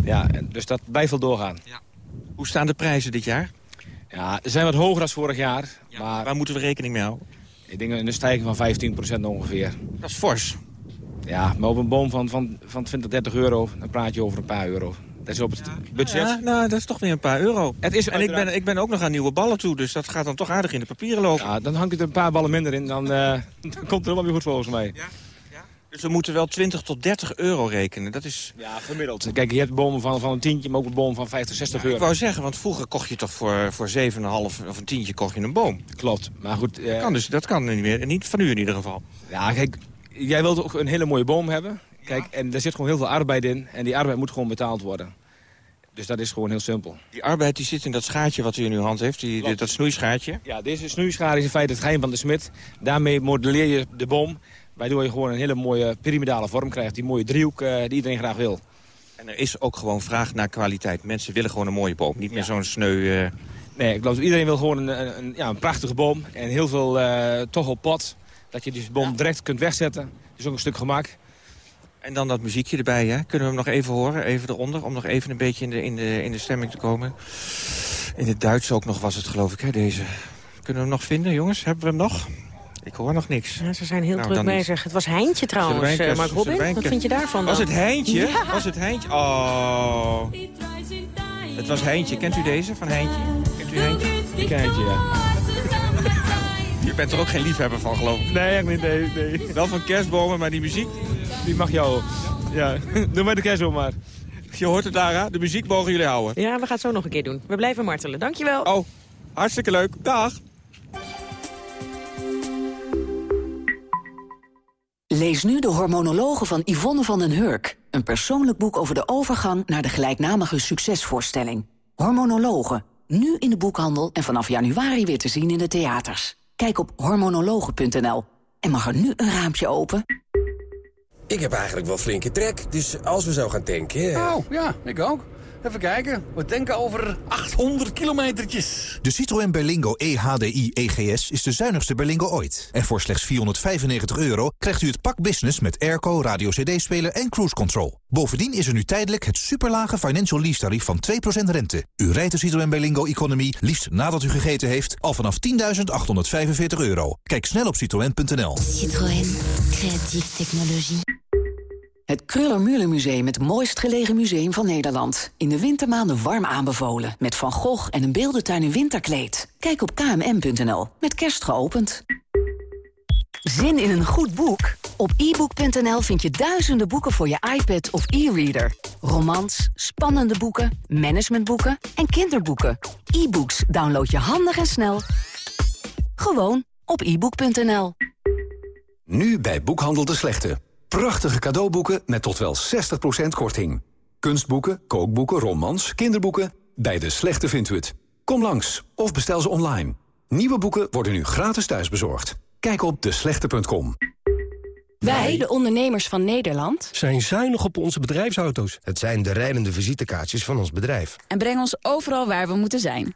Ja, dus dat blijft wel doorgaan.
Hoe staan de prijzen dit jaar?
Ja, ze zijn wat hoger dan vorig jaar. maar
waar moeten we rekening mee houden?
Ik denk een stijging van 15% ongeveer.
Dat is fors.
Ja, maar op een boom van, van, van 20, 30 euro, dan praat je over een paar euro. Dat is op het budget.
Ja, nou, dat is toch weer een paar euro.
Het is
en ik ben, ik ben ook nog aan nieuwe ballen toe, dus dat gaat dan toch aardig in de papieren lopen.
Ja, dan hangt er een paar ballen minder in, dan, eh, dan komt het helemaal weer goed volgens mij.
Dus we moeten wel 20 tot 30 euro rekenen. Dat is...
Ja, gemiddeld. Kijk, je hebt bomen van, van een tientje, maar ook een boom van 50, 60 euro.
Ik wou zeggen, want vroeger kocht je toch voor, voor 7,5 of een tientje kocht je een boom.
Klopt, maar goed...
Dat kan, dus, dat kan niet meer, niet van u in ieder geval.
Ja, kijk, jij wilt ook een hele mooie boom hebben. Kijk, en er zit gewoon heel veel arbeid in. En die arbeid moet gewoon betaald worden. Dus dat is gewoon heel simpel.
Die arbeid die zit in dat schaartje wat u in uw hand heeft, die, dat snoeischaartje.
Ja, deze snoeischaar is in feite het geheim van de smid. Daarmee modelleer je de boom, waardoor je gewoon een hele mooie pyramidale vorm krijgt. Die mooie driehoek eh, die iedereen graag wil.
En er is ook gewoon vraag naar kwaliteit. Mensen willen gewoon een mooie boom, niet meer zo'n sneu... eh,
Nee, ik geloof iedereen wil gewoon een, een, ja, een prachtige boom. En heel veel eh, toch op pot. Dat je die boom direct kunt wegzetten. Dat is ook een stuk gemak.
En dan dat muziekje erbij, hè? Kunnen we hem nog even horen, even eronder... om nog even een beetje in de, in de, in de stemming te komen. In het Duits ook nog was het, geloof ik, hè, deze. Kunnen we hem nog vinden, jongens? Hebben we hem nog? Ik hoor nog niks.
Ja, ze zijn heel
Nou,
druk
niet.
bezig. Het was Heintje trouwens, eh,
kerst-
Mark Robin. Wat vind je daarvan
Was
dan?
het Heintje?
Ja.
Was het Heintje? Oh. Het was Heintje. Kent u deze van Heintje? Kent u Heintje?
Ik Heintje, ja.
Je bent er ook geen liefhebber van, geloof ik.
Nee. Nee, nee.
Wel van kerstbomen, maar die muziek...
Die mag jou. Ja, doe maar de kerstboom maar.
Je hoort het, Dara. De muziek mogen jullie houden.
Ja, we gaan het zo nog een keer doen. We blijven martelen. Dankjewel.
Oh, hartstikke leuk. Dag.
Lees nu de hormonologen van Yvonne van den Hurk. Een persoonlijk boek over de overgang naar de gelijknamige succesvoorstelling. Hormonologen. Nu in de boekhandel en vanaf januari weer te zien in de theaters. Kijk op hormonologen.nl. En mag er nu een raampje open?
Ik heb eigenlijk wel flinke trek, dus als we zo gaan tanken... eh,
Oh, ja, ik ook. Even kijken. We denken over 800 kilometertjes.
De Citroën Berlingo EHDI EGS is de zuinigste Berlingo ooit. En voor slechts 495 euro krijgt u het pak business met airco, radio cd-speler en cruise control. Bovendien is er nu tijdelijk het superlage financial lease tarief van 2% rente. U rijdt de Citroën Berlingo Economy liefst nadat u gegeten heeft al vanaf 10.845 euro. Kijk snel op citroën.nl.
Citroën. Creatieve technologie. Het Kruller-Müller Museum, het mooist gelegen museum van Nederland. In de wintermaanden warm aanbevolen. Met Van Gogh en een beeldentuin in winterkleed. Kijk op kmm.nl. Met kerst geopend. Zin in een goed boek? Op ebook.nl vind je duizenden boeken voor je iPad of e-reader. Romans, spannende boeken, managementboeken en kinderboeken. E-books download je handig en snel. Gewoon op ebook.nl.
Nu bij Boekhandel de Slechte. Prachtige cadeauboeken met tot wel 60% korting. Kunstboeken, kookboeken, romans, kinderboeken. Bij de Slechte vindt u het. Kom langs of bestel ze online. Nieuwe boeken worden nu gratis thuisbezorgd. Kijk op deslechte.com.
Wij, de ondernemers van Nederland,
zijn zuinig op onze bedrijfsauto's.
Het zijn de rijdende visitekaartjes van ons bedrijf.
en brengen ons overal waar we moeten zijn.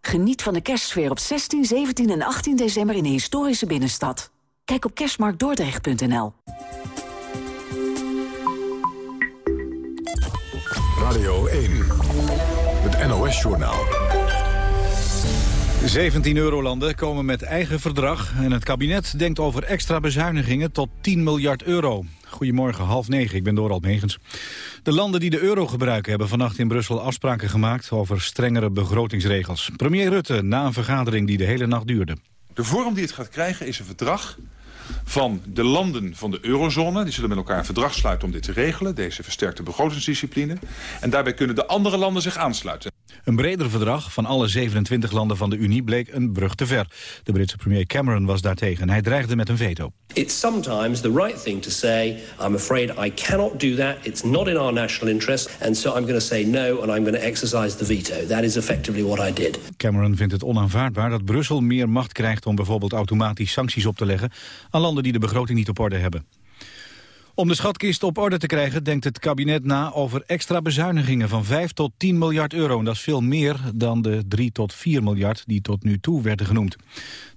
Geniet van de kerstsfeer op 16, 17 en 18 december in de historische binnenstad. Kijk op kerstmarktdordrecht.nl.
Radio 1, het NOS-journaal.
17 eurolanden komen met eigen verdrag en het kabinet denkt over extra bezuinigingen tot 10 miljard euro. Goedemorgen, half negen, ik ben Dorald Megens. De landen die de euro gebruiken hebben vannacht in Brussel afspraken gemaakt over strengere begrotingsregels. Premier Rutte na een vergadering die de hele nacht duurde.
De vorm die het gaat krijgen is een verdrag van de landen van de eurozone. Die zullen met elkaar een verdrag sluiten om dit te regelen, deze versterkte begrotingsdiscipline. En daarbij kunnen de andere landen zich aansluiten.
Een breder verdrag van alle 27 landen van de Unie bleek een brug te ver. De Britse premier Cameron was daartegen. Hij dreigde met een veto.
It's sometimes the right thing to say, I'm afraid I cannot do that. It's not in our national interest. And so I'm going to say no and I'm going to exercise the veto. That is effectively what I did.
Cameron vindt het onaanvaardbaar dat Brussel meer macht krijgt om bijvoorbeeld automatisch sancties op te leggen aan landen die de begroting niet op orde hebben. Om de schatkist op orde te krijgen denkt het kabinet na over extra bezuinigingen van 5 tot 10 miljard euro. En dat is veel meer dan de 3 tot 4 miljard die tot nu toe werden genoemd.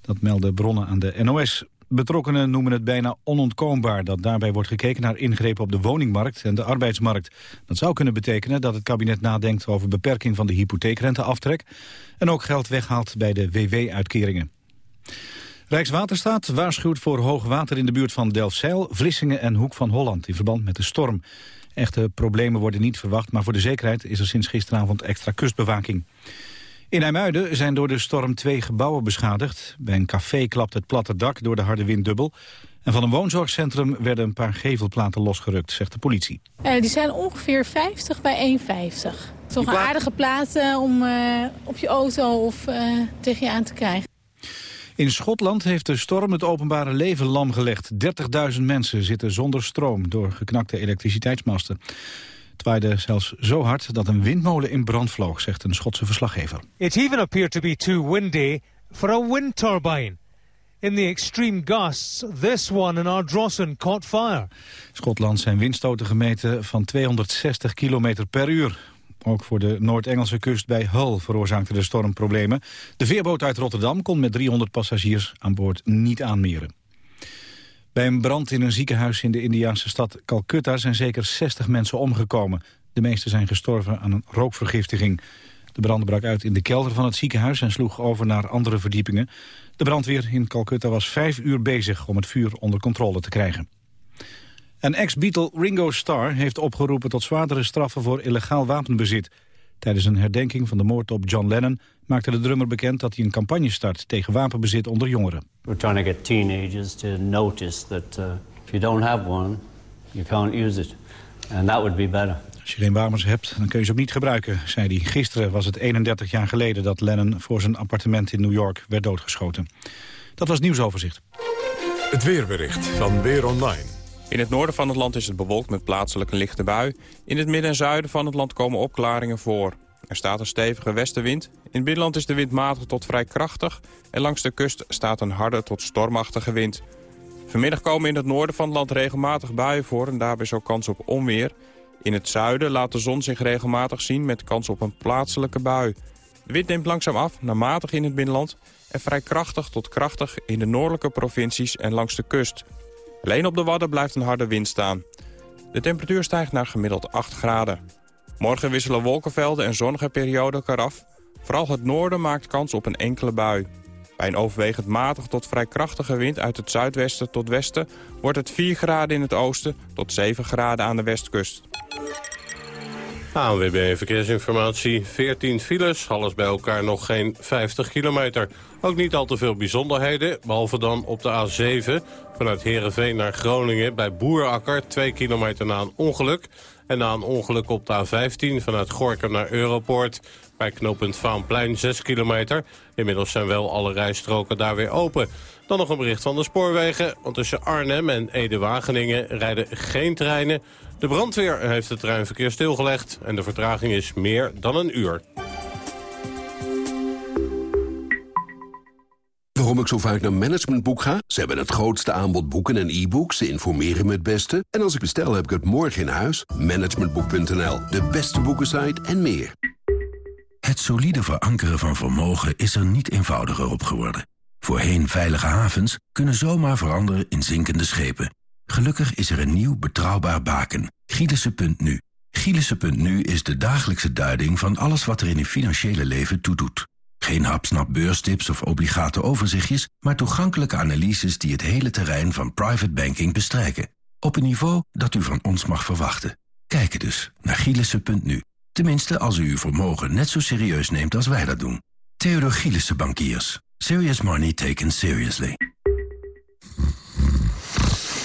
Dat melden bronnen aan de NOS. Betrokkenen noemen het bijna onontkoombaar dat daarbij wordt gekeken naar ingrepen op de woningmarkt en de arbeidsmarkt. Dat zou kunnen betekenen dat het kabinet nadenkt over beperking van de hypotheekrenteaftrek en ook geld weghaalt bij de WW-uitkeringen. Rijkswaterstaat waarschuwt voor hoog water in de buurt van Delfzijl, Vlissingen en Hoek van Holland in verband met de storm. Echte problemen worden niet verwacht, maar voor de zekerheid is er sinds gisteravond extra kustbewaking. In IJmuiden zijn door de storm twee gebouwen beschadigd. Bij een café klapt het platte dak door de harde wind dubbel. En van een woonzorgcentrum werden een paar gevelplaten losgerukt, zegt de politie.
Uh, die zijn ongeveer 50 bij 1,50. Toch een aardige plaat uh, om uh, op je auto of tegen je aan te krijgen.
In Schotland heeft de storm het openbare leven lam gelegd. 30.000 mensen zitten zonder stroom door geknakte elektriciteitsmasten. Het waaide zelfs zo hard dat een windmolen in brand vloog, zegt een Schotse verslaggever.
It even appeared to be too windy for a wind turbine. In the extreme gusts, this one in Ardrossan caught fire.
Schotland zijn windstoten gemeten van 260 km per uur. Ook voor de Noord-Engelse kust bij Hull veroorzaakte de storm problemen. De veerboot uit Rotterdam kon met 300 passagiers aan boord niet aanmeren. Bij een brand in een ziekenhuis in de Indiaanse stad Calcutta zijn zeker 60 mensen omgekomen. De meeste zijn gestorven aan een rookvergiftiging. De brand brak uit in de kelder van het ziekenhuis en sloeg over naar andere verdiepingen. De brandweer in Calcutta was vijf uur bezig om het vuur onder controle te krijgen. Een ex-Beatle Ringo Starr heeft opgeroepen tot zwaardere straffen voor illegaal wapenbezit. Tijdens een herdenking van de moord op John Lennon maakte de drummer bekend dat hij een campagne start tegen wapenbezit onder jongeren.
We're trying to get teenagers to notice that uh, if you don't have one, you can't use it. And that would be better.
Als je geen wapens hebt, dan kun je ze ook niet gebruiken, zei hij. Gisteren was het 31 jaar geleden dat Lennon voor zijn appartement in New York werd doodgeschoten. Dat was nieuwsoverzicht.
Het weerbericht van Weer Online.
In het noorden van het land is het bewolkt met plaatselijk een lichte bui. In het midden en zuiden van het land komen opklaringen voor. Er staat een stevige westenwind. In het binnenland is de wind matig tot vrij krachtig. En langs de kust staat een harde tot stormachtige wind. Vanmiddag komen in het noorden van het land regelmatig buien voor... en daarbij is ook kans op onweer. In het zuiden laat de zon zich regelmatig zien met kans op een plaatselijke bui. De wind neemt langzaam af naar matig in het binnenland... en vrij krachtig tot krachtig in de noordelijke provincies en langs de kust... Alleen op de Wadden blijft een harde wind staan. De temperatuur stijgt naar gemiddeld 8 graden. Morgen wisselen wolkenvelden en zonnige perioden elkaar af. Vooral het noorden maakt kans op een enkele bui. Bij een overwegend matig tot vrij krachtige wind uit het zuidwesten tot westen... wordt het 4 graden in het oosten tot 7 graden aan de westkust.
ANWB Verkeersinformatie, 14 files, alles bij elkaar nog geen 50 kilometer. Ook niet al te veel bijzonderheden, behalve dan op de A7... vanuit Heerenveen naar Groningen bij Boerakker, 2 kilometer na een ongeluk. En na een ongeluk op de A15 vanuit Gorkum naar Europoort... bij knooppunt Vaanplein, 6 kilometer. Inmiddels zijn wel alle rijstroken daar weer open. Dan nog een bericht van de spoorwegen, want tussen Arnhem en Ede-Wageningen rijden geen treinen... De brandweer heeft het treinverkeer stilgelegd en de vertraging is meer dan een uur.
Waarom ik zo vaak naar Managementboek ga? Ze hebben het grootste aanbod boeken en e-books. Ze informeren me het beste. En als ik bestel, heb ik het morgen in huis. Managementboek.nl, de beste boekensite en meer.
Het solide verankeren van vermogen is er niet eenvoudiger op geworden. Voorheen veilige havens kunnen zomaar veranderen in zinkende schepen. Gelukkig is er een nieuw betrouwbaar baken, Gielissen.nu. Gielissen.nu is de dagelijkse duiding van alles wat er in uw financiële leven toedoet. Geen hapsnap beurstips of obligate overzichtjes, maar toegankelijke analyses die het hele terrein van private banking bestrijken. Op een niveau dat u van ons mag verwachten. Kijk dus naar Gielissen.nu. Tenminste, als u uw vermogen net zo serieus neemt als wij dat doen. Theodor Gielissen Bankiers. Serious money taken seriously.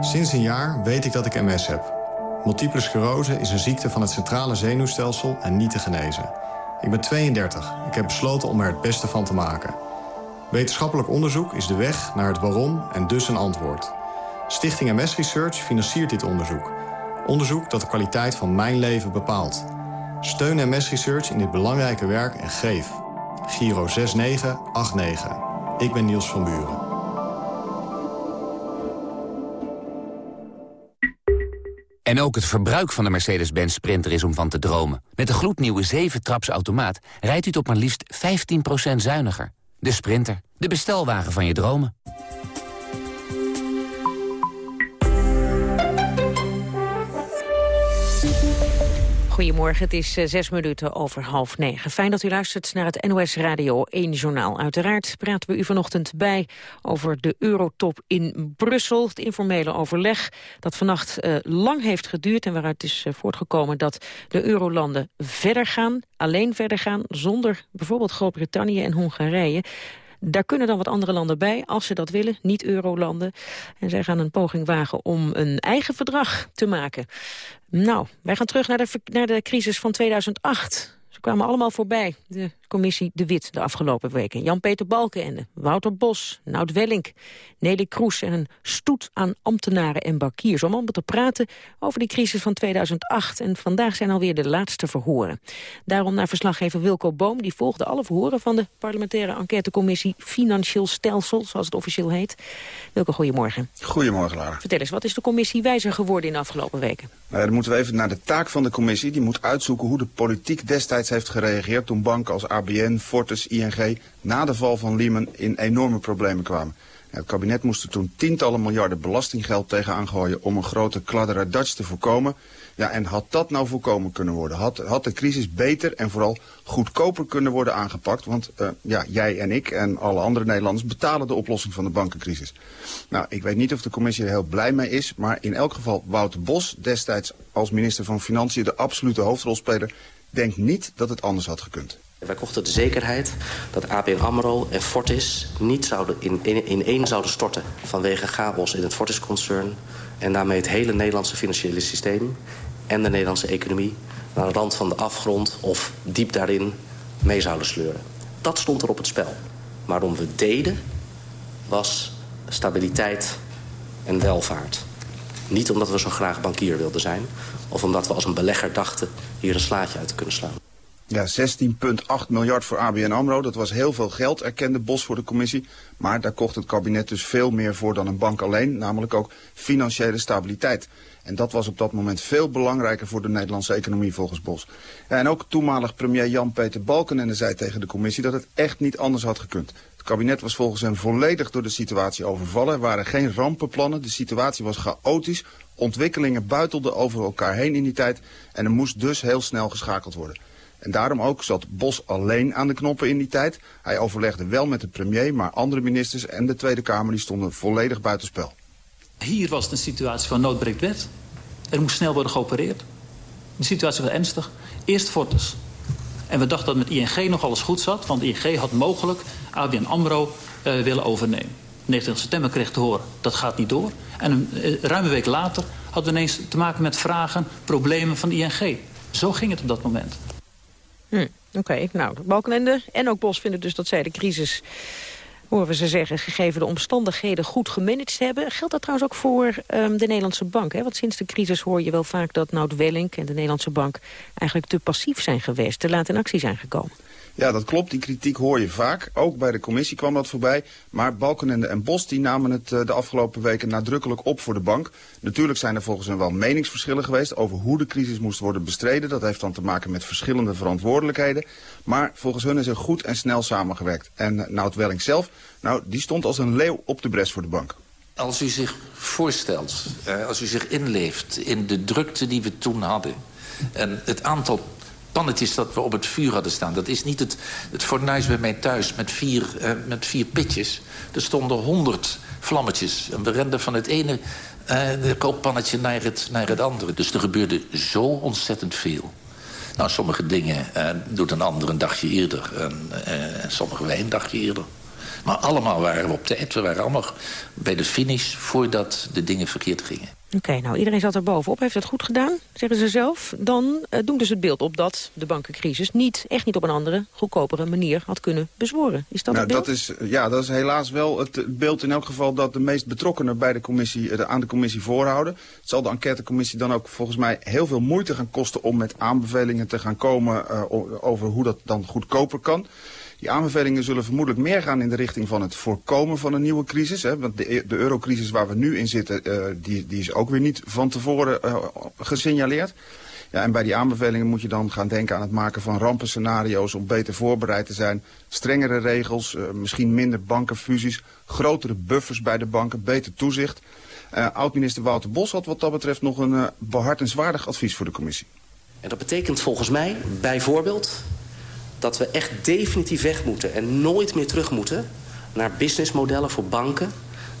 Sinds een jaar weet ik dat ik MS heb. Multiple sclerose is een ziekte van het centrale zenuwstelsel en niet te genezen. Ik ben 32. Ik heb besloten om er het beste van te maken. Wetenschappelijk onderzoek is de weg naar het waarom en dus een antwoord. Stichting MS Research financiert dit onderzoek. Onderzoek dat de kwaliteit van mijn leven bepaalt. Steun MS Research in dit belangrijke werk en geef. Giro 6989. Ik ben Niels van Buren.
En ook het verbruik van de Mercedes-Benz Sprinter is om van te dromen. Met de gloednieuwe 7-traps automaat rijdt u tot maar liefst 15% zuiniger. De Sprinter, de bestelwagen van je dromen.
Goedemorgen, het is uh, zes minuten over half negen. Fijn dat u luistert naar het NOS Radio 1 Journaal. Uiteraard praten we u vanochtend bij over de eurotop in Brussel. Het informele overleg dat vannacht uh, lang heeft geduurd... en waaruit is uh, voortgekomen dat de eurolanden verder gaan... alleen verder gaan, zonder bijvoorbeeld Groot-Brittannië en Hongarije... Daar kunnen dan wat andere landen bij, als ze dat willen, niet-eurolanden. En zij gaan een poging wagen om een eigen verdrag te maken. Nou, wij gaan terug naar de, naar de crisis van 2008. Ze kwamen allemaal voorbij, de commissie De Wit, de afgelopen weken. Jan-Peter Balkenende, Wouter Bos, Nout Wellink, Nelly Kroes... en een stoet aan ambtenaren en bankiers... om allemaal te praten over die crisis van 2008. En vandaag zijn alweer de laatste verhoren. Daarom naar verslaggever Wilco Boom. Die volgde alle verhoren van de parlementaire enquêtecommissie... Financieel Stelsel, zoals het officieel heet. Wilco, goedemorgen.
Goedemorgen, Lara.
Vertel eens, wat is de commissie wijzer geworden in de afgelopen weken?
Nou, dan moeten we even naar de taak van de commissie. Die moet uitzoeken hoe de politiek destijds heeft gereageerd... toen banken als ABN, Fortis, ING na de val van Lehman in enorme problemen kwamen. Het kabinet moest er toen tientallen miljarden belastinggeld tegenaan gooien om een grote kladderadatsch te voorkomen. Ja, en had dat nou voorkomen kunnen worden? Had, had de crisis beter en vooral goedkoper kunnen worden aangepakt? Want uh, ja, jij en ik en alle andere Nederlanders betalen de oplossing van de bankencrisis. Nou, ik weet niet of de commissie er heel blij mee is, maar in elk geval Wouter Bos, destijds als minister van Financiën de absolute hoofdrolspeler, denkt niet dat het anders had gekund.
Wij kochten de zekerheid dat ABN AMRO en Fortis niet zouden in, in, één zouden storten... vanwege chaos in het Fortis-concern... en daarmee het hele Nederlandse financiële systeem... en de Nederlandse economie naar de rand van de afgrond... of diep daarin mee zouden sleuren. Dat stond er op het spel. Waarom we deden, was stabiliteit en welvaart. Niet omdat we zo graag bankier wilden zijn... of omdat we als een belegger dachten hier een slaatje uit te kunnen slaan.
Ja, 16,8 miljard voor ABN AMRO. Dat was heel veel geld, erkende Bos voor de commissie. Maar daar kocht het kabinet dus veel meer voor dan een bank alleen. Namelijk ook financiële stabiliteit. En dat was op dat moment veel belangrijker voor de Nederlandse economie volgens Bos. En ook toenmalig premier Jan-Peter Balkenende zei tegen de commissie dat het echt niet anders had gekund. Het kabinet was volgens hem volledig door de situatie overvallen. Er waren geen rampenplannen, de situatie was chaotisch. Ontwikkelingen buitelden over elkaar heen in die tijd. En er moest dus heel snel geschakeld worden. En daarom ook zat Bos alleen aan de knoppen in die tijd. Hij overlegde wel met de premier, maar andere ministers en de Tweede Kamer die stonden volledig buitenspel.
Hier was het een situatie van nood breekt wet. Er moest snel worden geopereerd. De situatie was ernstig. Eerst Fortis. En we dachten dat met ING nog alles goed zat, want ING had mogelijk ABN AMRO uh, willen overnemen. 19 september kreeg te horen, dat gaat niet door. En een uh, ruime week later hadden we ineens te maken met vragen, problemen van ING. Zo ging het op dat moment.
Hm. Oké, nou, Balkenende en ook Bos vinden dus dat zij de crisis horen we ze zeggen, gegeven de omstandigheden goed gemanaged hebben. Geldt dat trouwens ook voor um, de Nederlandse bank? Hè? Want sinds de crisis hoor je wel vaak dat Nout Welling en de Nederlandse bank eigenlijk te passief zijn geweest, te laat in actie zijn gekomen.
Ja, dat klopt. Die kritiek hoor je vaak. Ook bij de commissie kwam dat voorbij. Maar Balkenende en Bos die namen het eh, de afgelopen weken nadrukkelijk op voor de bank. Natuurlijk zijn er volgens hen wel meningsverschillen geweest over hoe de crisis moest worden bestreden. Dat heeft dan te maken met verschillende verantwoordelijkheden. Maar volgens hun is er goed en snel samengewerkt. En uh, Nout Welling zelf, nou, die stond als een leeuw op de bres voor de bank.
Als u zich voorstelt, uh, als u zich inleeft in de drukte die we toen hadden... en het aantal pannetjes dat we op het vuur hadden staan. Dat is niet het, het fornuis bij mij thuis met vier, uh, met vier pitjes. Er stonden honderd vlammetjes. En we renden van het ene uh, kooppannetje naar het, naar het andere. Dus er gebeurde zo ontzettend veel. Nou, sommige dingen uh, doet een ander een dagje eerder. En sommige wij een dagje eerder. Maar allemaal waren we op tijd. We waren allemaal bij de finish voordat de dingen verkeerd gingen.
Oké, okay, nou iedereen zat er bovenop, heeft het goed gedaan, zeggen ze zelf. Dan uh, doen dus het beeld op dat de bankencrisis niet, echt niet op een andere, goedkopere manier had kunnen bezworen. Is dat
nou,
het beeld?
Dat is, ja, dat is helaas wel het beeld in elk geval dat de meest betrokkenen bij de commissie, de, aan de commissie voorhouden. Het zal de enquêtecommissie dan ook volgens mij heel veel moeite gaan kosten om met aanbevelingen te gaan komen uh, over hoe dat dan goedkoper kan. Die aanbevelingen zullen vermoedelijk meer gaan in de richting van het voorkomen van een nieuwe crisis. Hè, want de, de eurocrisis waar we nu in zitten, uh, die, die is ook weer niet van tevoren uh, gesignaleerd. Ja, en bij die aanbevelingen moet je dan gaan denken aan het maken van rampenscenario's om beter voorbereid te zijn. Strengere regels, uh, misschien minder bankenfusies, grotere buffers bij de banken, beter toezicht. Uh, Oud-minister Wouter Bos had wat dat betreft nog een uh, behartenswaardig advies voor de commissie.
En dat betekent volgens mij bijvoorbeeld dat we echt definitief weg moeten en nooit meer terug moeten naar businessmodellen voor banken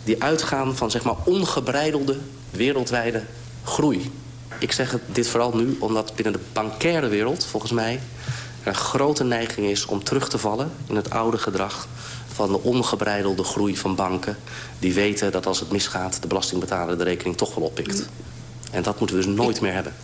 die uitgaan van zeg maar ongebreidelde wereldwijde groei. Ik zeg dit vooral nu omdat binnen de bankaire wereld volgens mij er een grote neiging is om terug te vallen in het oude gedrag van de ongebreidelde groei van banken... die weten dat als het misgaat de belastingbetaler de rekening toch wel oppikt. En dat moeten we dus nooit meer hebben.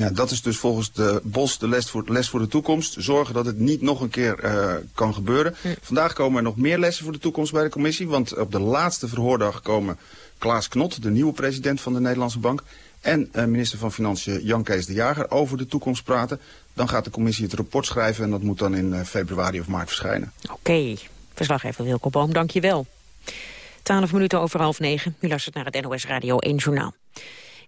Ja, dat is dus volgens de Bos de les voor, les voor de toekomst. Zorgen dat het niet nog een keer uh, kan gebeuren. Hm. Vandaag komen er nog meer lessen voor de toekomst bij de commissie. Want op de laatste verhoordag komen Klaas Knot, de nieuwe president van de Nederlandse Bank... en uh, minister van Financiën Jan Kees de Jager over de toekomst praten. Dan gaat de commissie het rapport schrijven en dat moet dan in uh, februari of maart verschijnen.
Oké, okay. verslaggever Wilco Boom, dank je wel. Twaalf minuten over half negen. U luistert naar het NOS Radio 1 Journaal.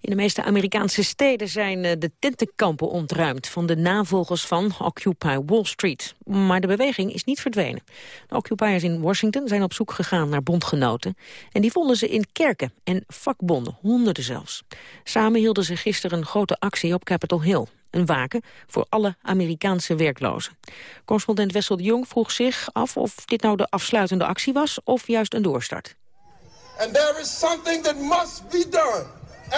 In de meeste Amerikaanse steden zijn de tentenkampen ontruimd... van de navolgers van Occupy Wall Street. Maar de beweging is niet verdwenen. De occupiers in Washington zijn op zoek gegaan naar bondgenoten. En die vonden ze in kerken en vakbonden, honderden zelfs. Samen hielden ze gisteren een grote actie op Capitol Hill. Een waken voor alle Amerikaanse werklozen. Correspondent Wessel de Jong vroeg zich af of dit nou de afsluitende actie was... of juist een doorstart.
And there is something that must be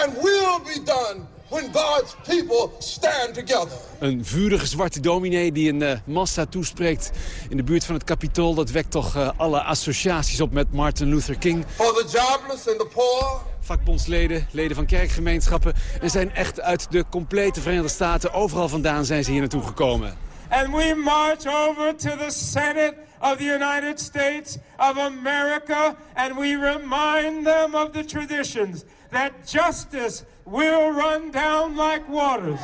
and will be done when God's people stand together.
Een vurige zwarte dominee die een uh, massa toespreekt in de buurt van het Capitool. Dat wekt toch uh, alle associaties op met Martin Luther King.
For the jobless and the poor.
Vakbondsleden, leden van kerkgemeenschappen... en zijn echt uit de complete Verenigde Staten. Overal vandaan zijn ze hier naartoe gekomen.
And we march over to the Senate of the United States of America... and we remind them of the traditions that justice will run down like waters.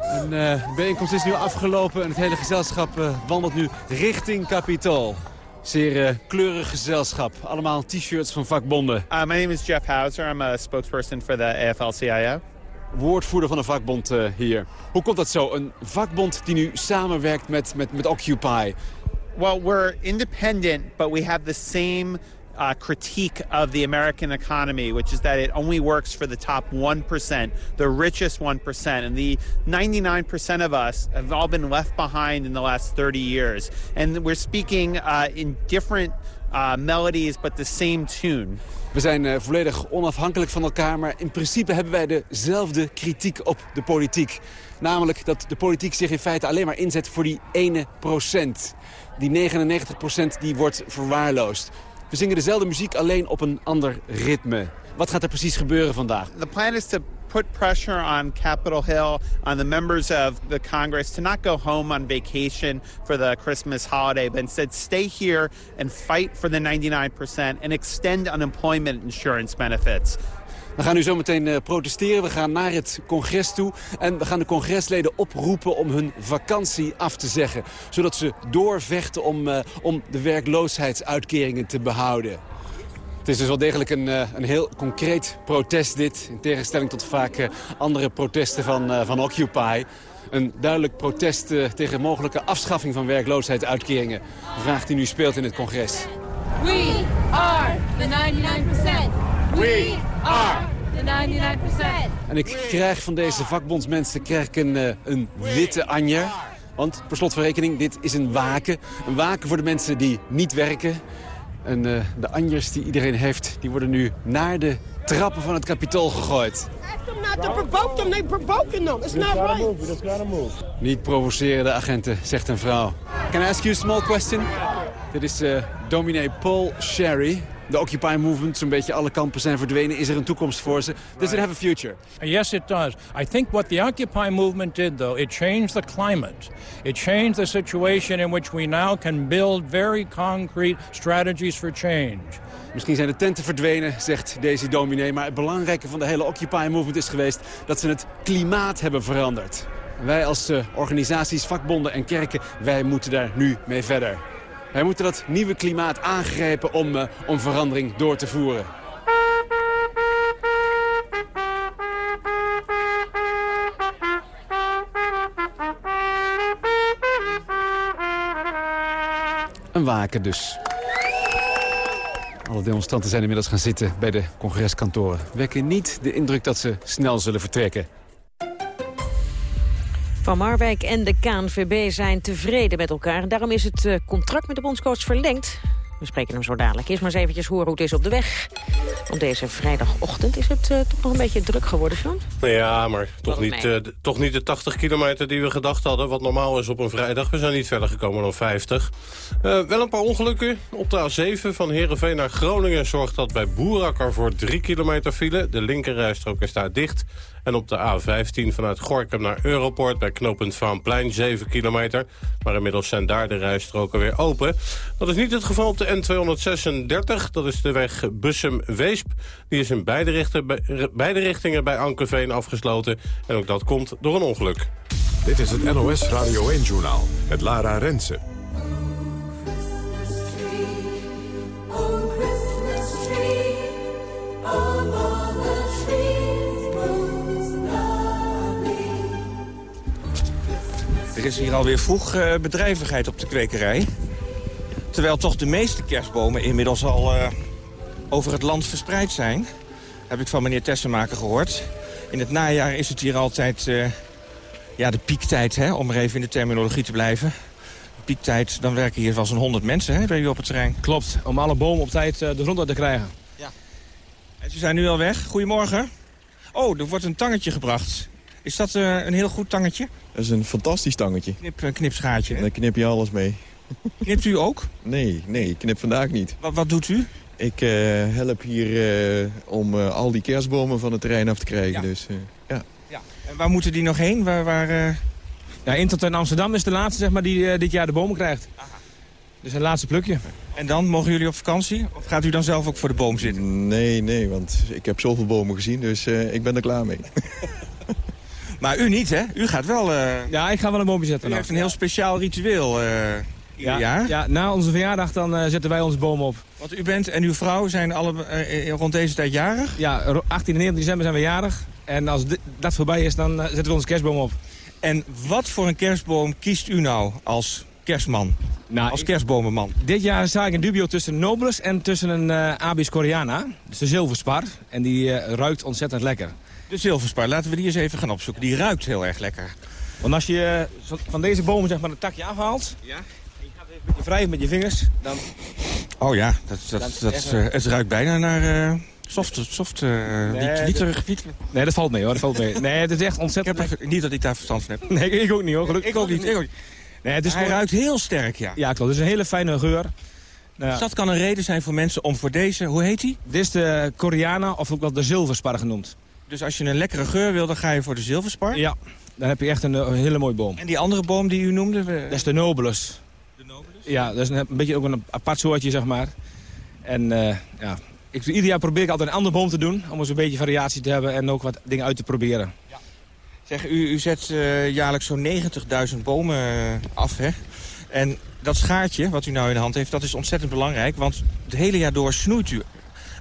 Een uh, bijeenkomst is nu afgelopen en het hele gezelschap uh, wandelt nu richting Capitool. Zeer uh, kleurig gezelschap. Allemaal t-shirts van vakbonden.
Uh, my name is Jeff Hauser. I'm a spokesperson for the AFL-CIO.
Woordvoerder van een vakbond uh, hier. Hoe komt dat zo? Een vakbond die nu samenwerkt met, met, met Occupy.
Well, we're independent, but we have the same uh, critique of the American economy, which is that it only works for the top 1%, the richest 1%. And the 99% of us have all been left behind in the last 30 years. And we're speaking uh, in different uh, melodies, but the same tune.
We zijn uh, volledig onafhankelijk van elkaar, maar in principe hebben wij dezelfde kritiek op de politiek. Namelijk dat de politiek zich in feite alleen maar inzet voor die ene procent. Die 99 procent die wordt verwaarloosd. We zingen dezelfde muziek, alleen op een ander ritme. Wat gaat er precies gebeuren vandaag?
The plan is to put pressure on Capitol Hill, on the members of the Congress to not go home on vacation for the Christmas holiday, but instead stay here and fight for the 99% and extend unemployment insurance benefits.
We gaan nu zo meteen uh, protesteren. We gaan naar het congres toe. En we gaan de congresleden oproepen om hun vakantie af te zeggen. Zodat ze doorvechten om, uh, om de werkloosheidsuitkeringen te behouden. Het is dus wel degelijk een, uh, een heel concreet protest dit. In tegenstelling tot vaak andere protesten van, van Occupy. Een duidelijk protest tegen mogelijke afschaffing van werkloosheidsuitkeringen. De vraag die nu speelt in het congres.
We are the 99%.
We
are the 99%.
En ik krijg van deze vakbondsmensen krijg ik een, een witte anje. Want per slot van rekening, dit is een waken. Een waken voor de mensen die niet werken. En uh, de anjers die iedereen heeft, die worden nu naar de trappen van het kapitool gegooid.
Not to provoke them, they provoking them. It's not right.
Move. You just gotta move.
Niet provoceren de agenten, zegt een vrouw. Can I ask you a small question? Dit is uh, dominee Paul Sherry. De Occupy Movement, zo'n beetje alle kampen zijn verdwenen. Is er een toekomst voor ze? Does it have a future?
Yes, it does. I think what the Occupy movement did, though, it changed the climate. It changed the situation in which we now can build very concrete strategies for change.
Misschien zijn de tenten verdwenen, zegt deze dominee. Maar het belangrijke van de hele Occupy Movement is geweest... dat ze het klimaat hebben veranderd. Wij als uh, organisaties, vakbonden en kerken, wij moeten daar nu mee verder. Wij moeten dat nieuwe klimaat aangrijpen om, uh, om verandering door te voeren. Een waken dus. Alle demonstranten zijn inmiddels gaan zitten bij de congreskantoren. Wekken niet de indruk dat ze snel zullen vertrekken.
Van Marwijk en de KNVB zijn tevreden met elkaar. En daarom is het eh, contract met de bondscoach verlengd. We spreken hem zo dadelijk. Eerst maar eens eventjes horen hoe het is op de weg. Want deze vrijdagochtend is het uh, toch nog een beetje druk geworden, John?
Ja, maar toch niet, uh, toch niet de 80 kilometer die we gedacht hadden. Wat normaal is op een vrijdag. We zijn niet verder gekomen dan 50. Uh, wel een paar ongelukken. Op de A7 van Heerenveen naar Groningen zorgt dat bij Boerakker voor 3 kilometer file. De linkerrijstrook is daar dicht. En op de A15 vanuit Gorkum naar Europort bij knooppunt Vaanplein 7 kilometer. Maar inmiddels zijn daar de rijstroken weer open. Dat is niet het geval op de N236. Dat is de weg Bussum-Weesp. Die is in beide, beide richtingen bij Ankerveen afgesloten. En ook dat komt door een ongeluk.
Dit is het NOS Radio 1-journaal met Lara Rensen.
Er is hier alweer vroeg uh, bedrijvigheid op de kwekerij. Terwijl toch de meeste kerstbomen inmiddels al uh, over het land verspreid zijn. Heb ik van meneer Tessenmaker gehoord. In het najaar is het hier altijd uh, ja, de piektijd, hè, om er even in de terminologie te blijven. Piektijd, dan werken hier wel zo'n 100 mensen hè, bij u op het terrein.
Klopt, om alle bomen op tijd de grond uit te krijgen.
Ja. En ze zijn nu al weg. Goedemorgen. Oh, er wordt een tangetje gebracht. Is dat uh, een heel goed tangetje?
Dat is een fantastisch tangetje.
Knip, uh, knipschaartje.
En daar knip je alles mee.
Knipt u ook?
Nee, nee, ik knip vandaag niet.
Wat, wat doet u?
Ik uh, help hier om al die kerstbomen van het terrein af te krijgen.
Ja.
Dus, ja.
ja. En waar moeten die nog heen? Waar, waar,
Ja, Amsterdam is de laatste zeg maar, die dit jaar de bomen krijgt. Aha. Dus een laatste plukje.
En dan mogen jullie op vakantie? Of gaat u dan zelf ook voor de boom zitten?
Nee, nee, want ik heb zoveel bomen gezien, dus ik ben er klaar mee.
Maar u niet, hè? U gaat wel... Uh...
Ja, ik ga wel een boompje zetten.
U heeft een heel speciaal ritueel uh,
ja,
jaar.
Ja, na onze verjaardag dan uh, zetten wij onze boom op.
Want u bent en uw vrouw zijn alle rond deze tijd jarig?
Ja, 18 en 19 december zijn we jarig. En als dat voorbij is, dan zetten we onze kerstboom op.
En wat voor een kerstboom kiest u nou als kerstman? Nou, als kerstbomenman.
Dit jaar sta ik in dubio tussen Nobles en tussen een Abis Koreana. Dus de zilverspar. En die ruikt ontzettend lekker.
De zilverspar, laten we die eens even gaan opzoeken. Die ruikt heel erg lekker.
Want als je van deze bomen zeg maar een takje afhaalt... Ja? en je gaat even met je wrijven met je vingers, dan...
Oh ja, dat, dat, dat, dat uh, het ruikt bijna naar... Uh, soft, soft uh, nee,
Nee, dat valt mee hoor, dat valt mee. Nee, het is echt ontzettend...
Ik heb, niet dat ik daar verstand van heb.
Nee, ik ook niet hoor, gelukkig.
Ik ook niet, ik ook niet.
Nee, het is
Hij
gewoon...
ruikt heel sterk, ja.
Ja, klopt. Het is een hele fijne geur. Nou.
Dus dat kan een reden zijn voor mensen om voor deze, hoe heet die?
Dit is de Koreana, of ook wel de zilverspar genoemd.
Dus als je een lekkere geur wil, dan ga je voor de zilverspar?
Ja, dan heb je echt een, een hele mooie boom.
En die andere boom die u noemde? we-
Dat is de Nobelus.
De Nobelus?
Ja, dat is een, een beetje ook een apart soortje, zeg maar. En eh, ja, ik, ieder jaar probeer ik altijd een andere boom te doen... om eens een beetje variatie te hebben en ook wat dingen uit te proberen.
Zeg, u, u zet eh, jaarlijks zo'n 90.000 bomen eh, af, hè? En dat schaartje, wat u nou in de hand heeft, dat is ontzettend belangrijk. Want het hele jaar door snoeit u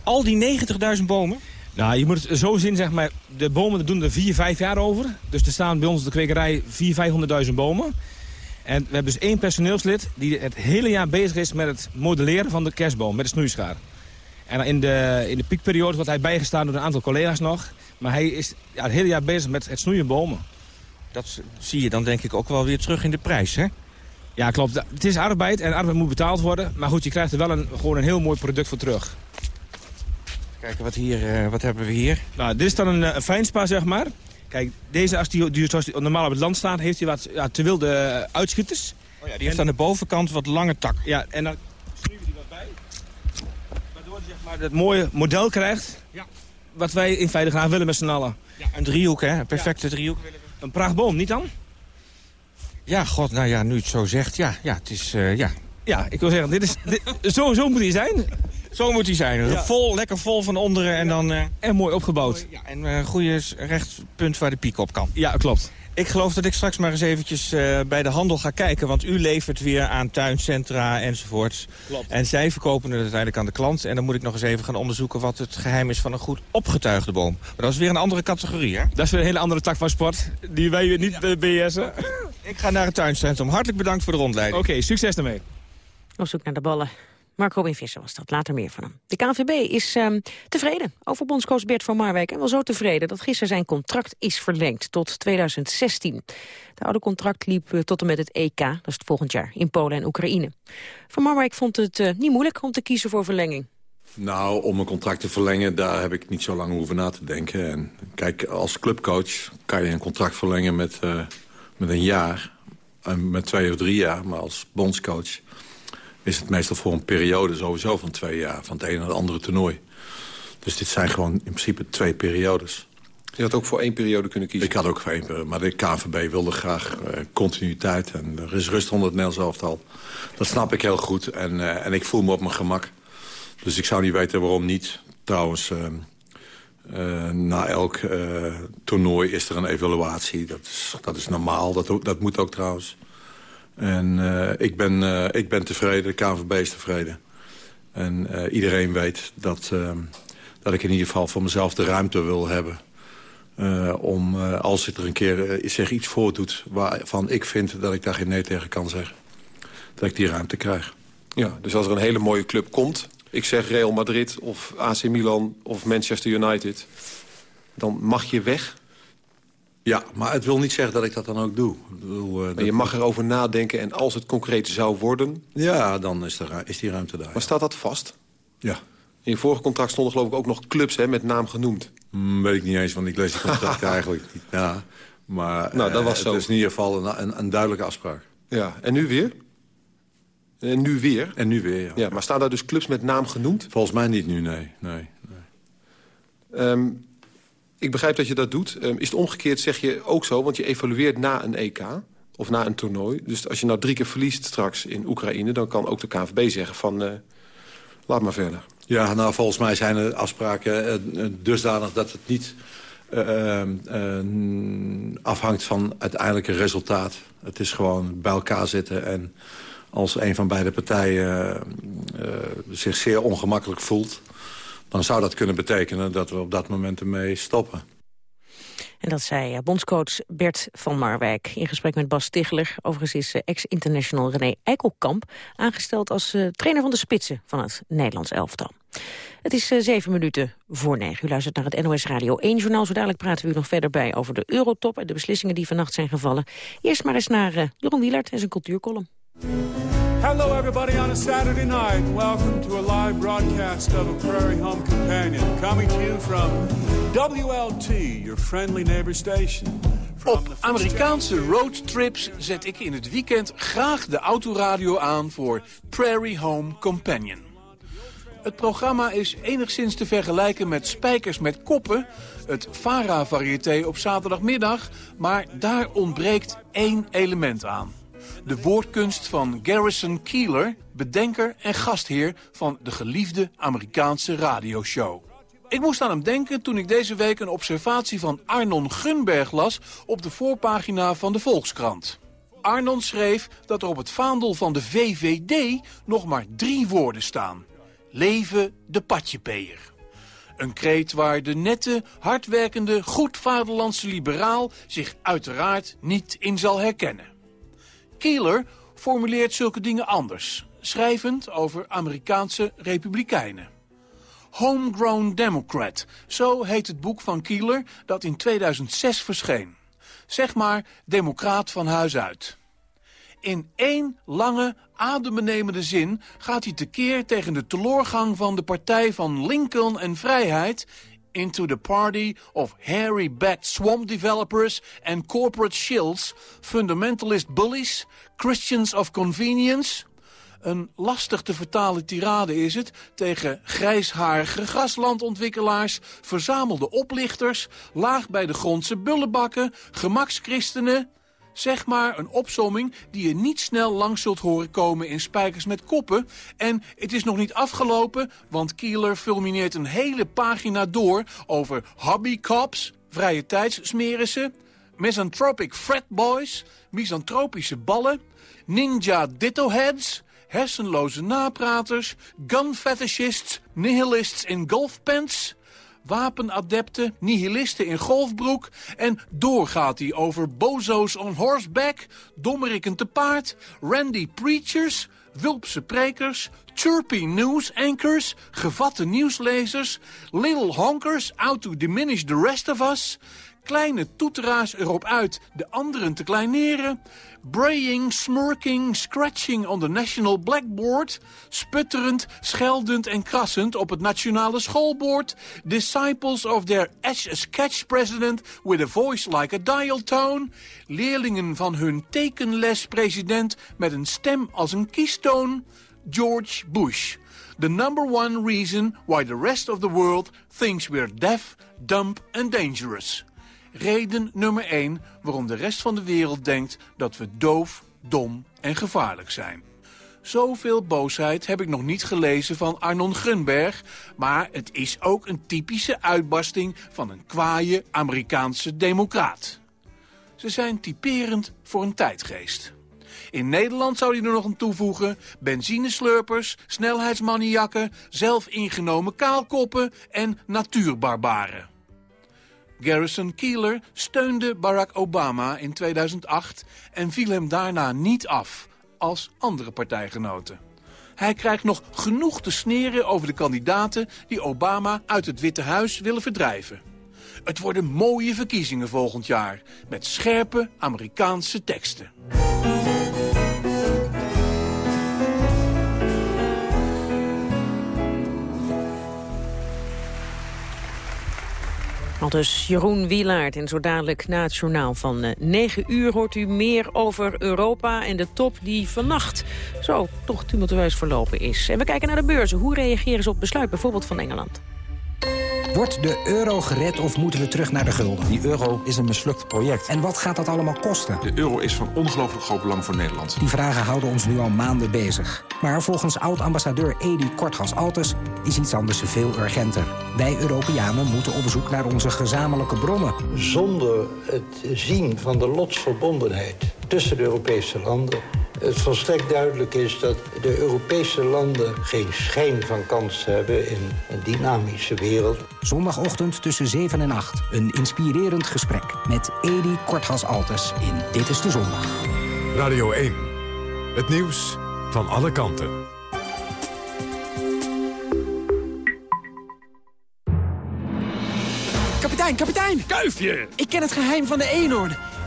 al die 90.000 bomen.
Nou, je moet het zo zien, zeg maar, de bomen doen er 4, 5 jaar over. Dus er staan bij ons de kwekerij 400.000, 500.000 bomen. En we hebben dus één personeelslid die het hele jaar bezig is met het modelleren van de kerstboom, met de snoeischaar. En in de, in de piekperiode wordt hij bijgestaan door een aantal collega's nog. Maar hij is ja, het hele jaar bezig met het snoeien bomen.
Dat zie je dan denk ik ook wel weer terug in de prijs, hè?
Ja, klopt. Het is arbeid en arbeid moet betaald worden. Maar goed, je krijgt er wel een, gewoon een heel mooi product voor terug.
Kijken, wat, hier, eh, wat hebben we hier?
Nou, dit is dan een, eh, een fijnspa, zeg maar. Kijk, deze, als die, die zoals die normaal op het land staat, heeft hij wat ja, te wilde eh, uitschieters.
Oh ja, die heeft aan de bovenkant wat lange tak.
Ja, en dan we die wat bij. Waardoor hij zeg maar, dat mooie model krijgt.
Ja.
Wat wij in feite graag willen met z'n allen.
Ja, een driehoek, hè? Een perfecte driehoek.
Een prachtboom, niet dan?
Ja, god, nou ja, nu het zo zegt, ja, ja, het is, ja.
Ja, ik wil zeggen, dit is, dit, zo, zo moet hij zijn.
Zo moet hij zijn.
Ja.
Vol, lekker vol van onderen en dan... eh,
En mooi opgebouwd.
ja, en een goede rechtpunt waar de piek op kan.
Ja, klopt.
Ik geloof dat ik straks maar eens eventjes eh, bij de handel ga kijken. Want u levert weer aan tuincentra enzovoorts.
Klopt.
En zij verkopen het uiteindelijk aan de klant. En dan moet ik nog eens even gaan onderzoeken wat het geheim is van een goed opgetuigde boom. Maar dat is weer een andere categorie, hè?
Dat is weer een hele andere tak van sport. Die wij weer niet bij BS'en.
Ik ga naar het tuincentrum. Hartelijk bedankt voor de rondleiding.
Oké, succes ermee.
Op zoek naar de ballen. Mark Robin Visser was dat, later meer van hem. De KNVB is ehm, tevreden over bondscoach Bert van Marwijk. En wel zo tevreden dat gisteren zijn contract is verlengd tot 2016. De oude contract liep eh, tot en met het EK, dat is het volgend jaar, in Polen en Oekraïne. Van Marwijk vond het eh, niet moeilijk om te kiezen voor verlenging.
Nou, om een contract te verlengen, daar heb ik niet zo lang hoeven na te denken. En kijk, als clubcoach kan je een contract verlengen met, eh, met een jaar. En met twee of drie jaar. Maar als bondscoach is het meestal voor een periode sowieso van twee jaar. Van het ene naar het andere toernooi. Dus dit zijn gewoon in principe twee periodes.
Je had ook voor één periode kunnen kiezen.
Ik had ook voor één periode, maar de KNVB wilde graag eh, continuïteit. En er is rust onder het Nederlands elftal. Dat snap ik heel goed en, eh, en ik voel me op mijn gemak. Dus ik zou niet weten waarom niet. Trouwens, eh, na elk toernooi is er een evaluatie. Dat is, dat is normaal, dat, dat moet ook trouwens. En eh, ik, ben, eh, ik ben tevreden, de KNVB is tevreden. En eh, iedereen weet dat, eh, dat ik in ieder geval voor mezelf de ruimte wil hebben... Om, als het er een keer zich iets voordoet waarvan ik vind dat ik daar geen nee tegen kan zeggen... dat ik die ruimte krijg.
Ja, dus als er een hele mooie club komt... ik zeg Real Madrid of AC Milan of Manchester United... dan mag je weg.
Ja, maar het wil niet zeggen dat ik dat dan ook doe. Ik bedoel, eh,
je mag erover nadenken en als het concreet zou worden...
Ja, dan is, er, is die ruimte daar.
Maar staat dat vast?
Ja.
In je vorige contract stonden geloof ik ook nog clubs hè, met naam genoemd.
Hmm, weet ik niet eens, want ik lees die contract eigenlijk niet. Ja, maar
Nou, dat
eh,
was zo.
het is in ieder geval een, een, een duidelijke afspraak.
Ja, en nu weer? En nu weer?
En nu weer, ja.
Ja, maar staan daar dus clubs met naam genoemd?
Volgens mij niet nu, nee. nee, nee.
Ehm, ik begrijp dat je dat doet. Ehm, is het omgekeerd, zeg je ook zo, want je evalueert na een EK of na een toernooi. Dus als je nou drie keer verliest straks in Oekraïne... dan kan ook de KNVB zeggen van, eh, laat maar verder.
Ja, nou, volgens mij zijn de afspraken eh, eh, dusdanig dat het niet eh, eh, eh, afhangt van uiteindelijke resultaat. Het is gewoon bij elkaar zitten en als een van beide partijen zich zeer ongemakkelijk voelt... dan zou dat kunnen betekenen dat we op dat moment ermee stoppen.
En dat zei eh, bondscoach Bert van Marwijk in gesprek met Bas Stigler. Overigens is eh, ex-international René Eikelkamp aangesteld als eh, trainer van de spitsen van het Nederlands elftal. Het is zeven minuten voor negen. U luistert naar het NOS Radio 1 journaal. Zo dadelijk praten we u nog verder bij over de Eurotop en de beslissingen die vannacht zijn gevallen. Eerst maar eens naar Jeroen Wielert en zijn cultuurcolumn.
Hello, everybody, on a Saturday night. Welcome to a live broadcast of a Prairie Home Companion, coming to you from WLT, your friendly neighbor station.
Op Amerikaanse roadtrips zet ik in het weekend graag de autoradio aan voor Prairie Home Companion. Het programma is enigszins te vergelijken met Spijkers met Koppen... het VARA-variété op zaterdagmiddag, maar daar ontbreekt één element aan. De woordkunst van Garrison Keeler, bedenker en gastheer... van de geliefde Amerikaanse radioshow. Ik moest aan hem denken toen ik deze week een observatie van Arnon Gunberg las... op de voorpagina van de Volkskrant. Arnon schreef dat er op het vaandel van de VVD nog maar drie woorden staan. Leven de patjepeer. Een kreet waar de nette, hardwerkende, goed vaderlandse liberaal zich uiteraard niet in zal herkennen. Keeler formuleert zulke dingen anders, schrijvend over Amerikaanse republikeinen. Homegrown Democrat, zo heet het boek van Keeler dat in 2006 verscheen. Zeg maar democraat van huis uit. In één lange, adembenemende zin gaat hij tekeer tegen de teloorgang van de partij van Lincoln en Vrijheid into the party of hairy-backed swamp developers and corporate shills, fundamentalist bullies, Christians of convenience... Een lastig te vertalen tirade is het tegen grijsharige graslandontwikkelaars, verzamelde oplichters, laag bij de grondse bullenbakken, gemakschristenen Zeg maar een opsomming die je niet snel langs zult horen komen in Spijkers met Koppen. En het is nog niet afgelopen, want Keeler fulmineert een hele pagina door over hobbycops, vrije tijdsmerissen, misanthropic fratboys, misantropische ballen, ninja dittoheads, hersenloze napraters, gun fetishists, nihilists in golfpants wapenadepten, nihilisten in golfbroek... en doorgaat hij over bozo's on horseback, dommerikken te paard... Randy preachers, wulpse prekers, chirpy news anchors... gevatte nieuwslezers, little honkers out to diminish the rest of us... kleine toeteraars erop uit de anderen te kleineren... braying, smirking, scratching on the national blackboard... sputterend, scheldend en krassend op het nationale schoolbord... disciples of their etch-a-sketch president with a voice like a dial tone... leerlingen van hun tekenlespresident met een stem als een kiestoon... George Bush... The number one reason why the rest of the world thinks we're deaf, dumb and dangerous. Reden nummer 1 waarom de rest van de wereld denkt dat we doof, dom en gevaarlijk zijn. Zoveel boosheid heb ik nog niet gelezen van Arnon Grunberg... maar het is ook een typische uitbarsting van een kwaaie Amerikaanse democraat. Ze zijn typerend voor een tijdgeest. In Nederland zou hij er nog aan toevoegen... benzineslurpers, snelheidsmaniakken, zelfingenomen kaalkoppen en natuurbarbaren. Garrison Keeler steunde Barack Obama in 2008 en viel hem daarna niet af als andere partijgenoten. Hij krijgt nog genoeg te sneren over de kandidaten die Obama uit het Witte Huis willen verdrijven. Het worden mooie verkiezingen volgend jaar met scherpe Amerikaanse teksten.
Al dus Jeroen Wielaert en zo dadelijk na het journaal van 9 eh, uur... hoort u meer over Europa en de top die vannacht zo toch tumultueus verlopen is. En we kijken naar de beurzen. Hoe reageren ze op besluit bijvoorbeeld van Engeland?
Wordt de euro gered of moeten we terug naar de gulden?
Die euro is een mislukt project.
En wat gaat dat allemaal kosten?
De euro is van ongelooflijk groot belang voor Nederland.
Die vragen houden ons nu al maanden bezig. Maar volgens oud-ambassadeur Edi Kortgas-Altes is iets anders veel urgenter. Wij Europeanen moeten op zoek naar onze gezamenlijke bronnen.
Zonder het zien van de lotsverbondenheid tussen de Europese landen het volstrekt duidelijk is dat de Europese landen geen schijn van kans hebben in een dynamische wereld.
Zondagochtend tussen 7 en 8. Een inspirerend gesprek met Edi Korthas-Altes in Dit is de Zondag.
Radio 1. Het nieuws van alle kanten.
Kapitein, kapitein!
Kuifje!
Ik ken het geheim van de eenhoorn.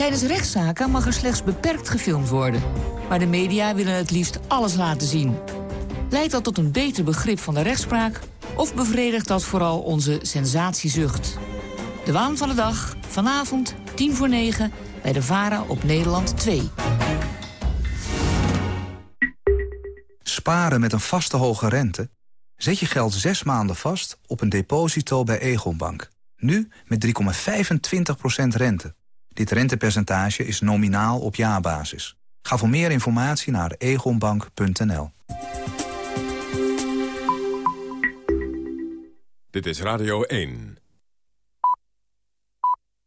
Tijdens rechtszaken mag er slechts beperkt gefilmd worden. Maar de media willen het liefst alles laten zien. Leidt dat tot een beter begrip van de rechtspraak... of bevredigt dat vooral onze sensatiezucht? De waan van de dag, vanavond, tien voor negen... bij de VARA op Nederland 2.
Sparen met een vaste hoge rente? Zet je geld zes maanden vast op een deposito bij Egonbank. Nu met 3,25% rente. Dit rentepercentage is nominaal op jaarbasis. Ga voor meer informatie naar egonbank.nl.
Dit is Radio 1.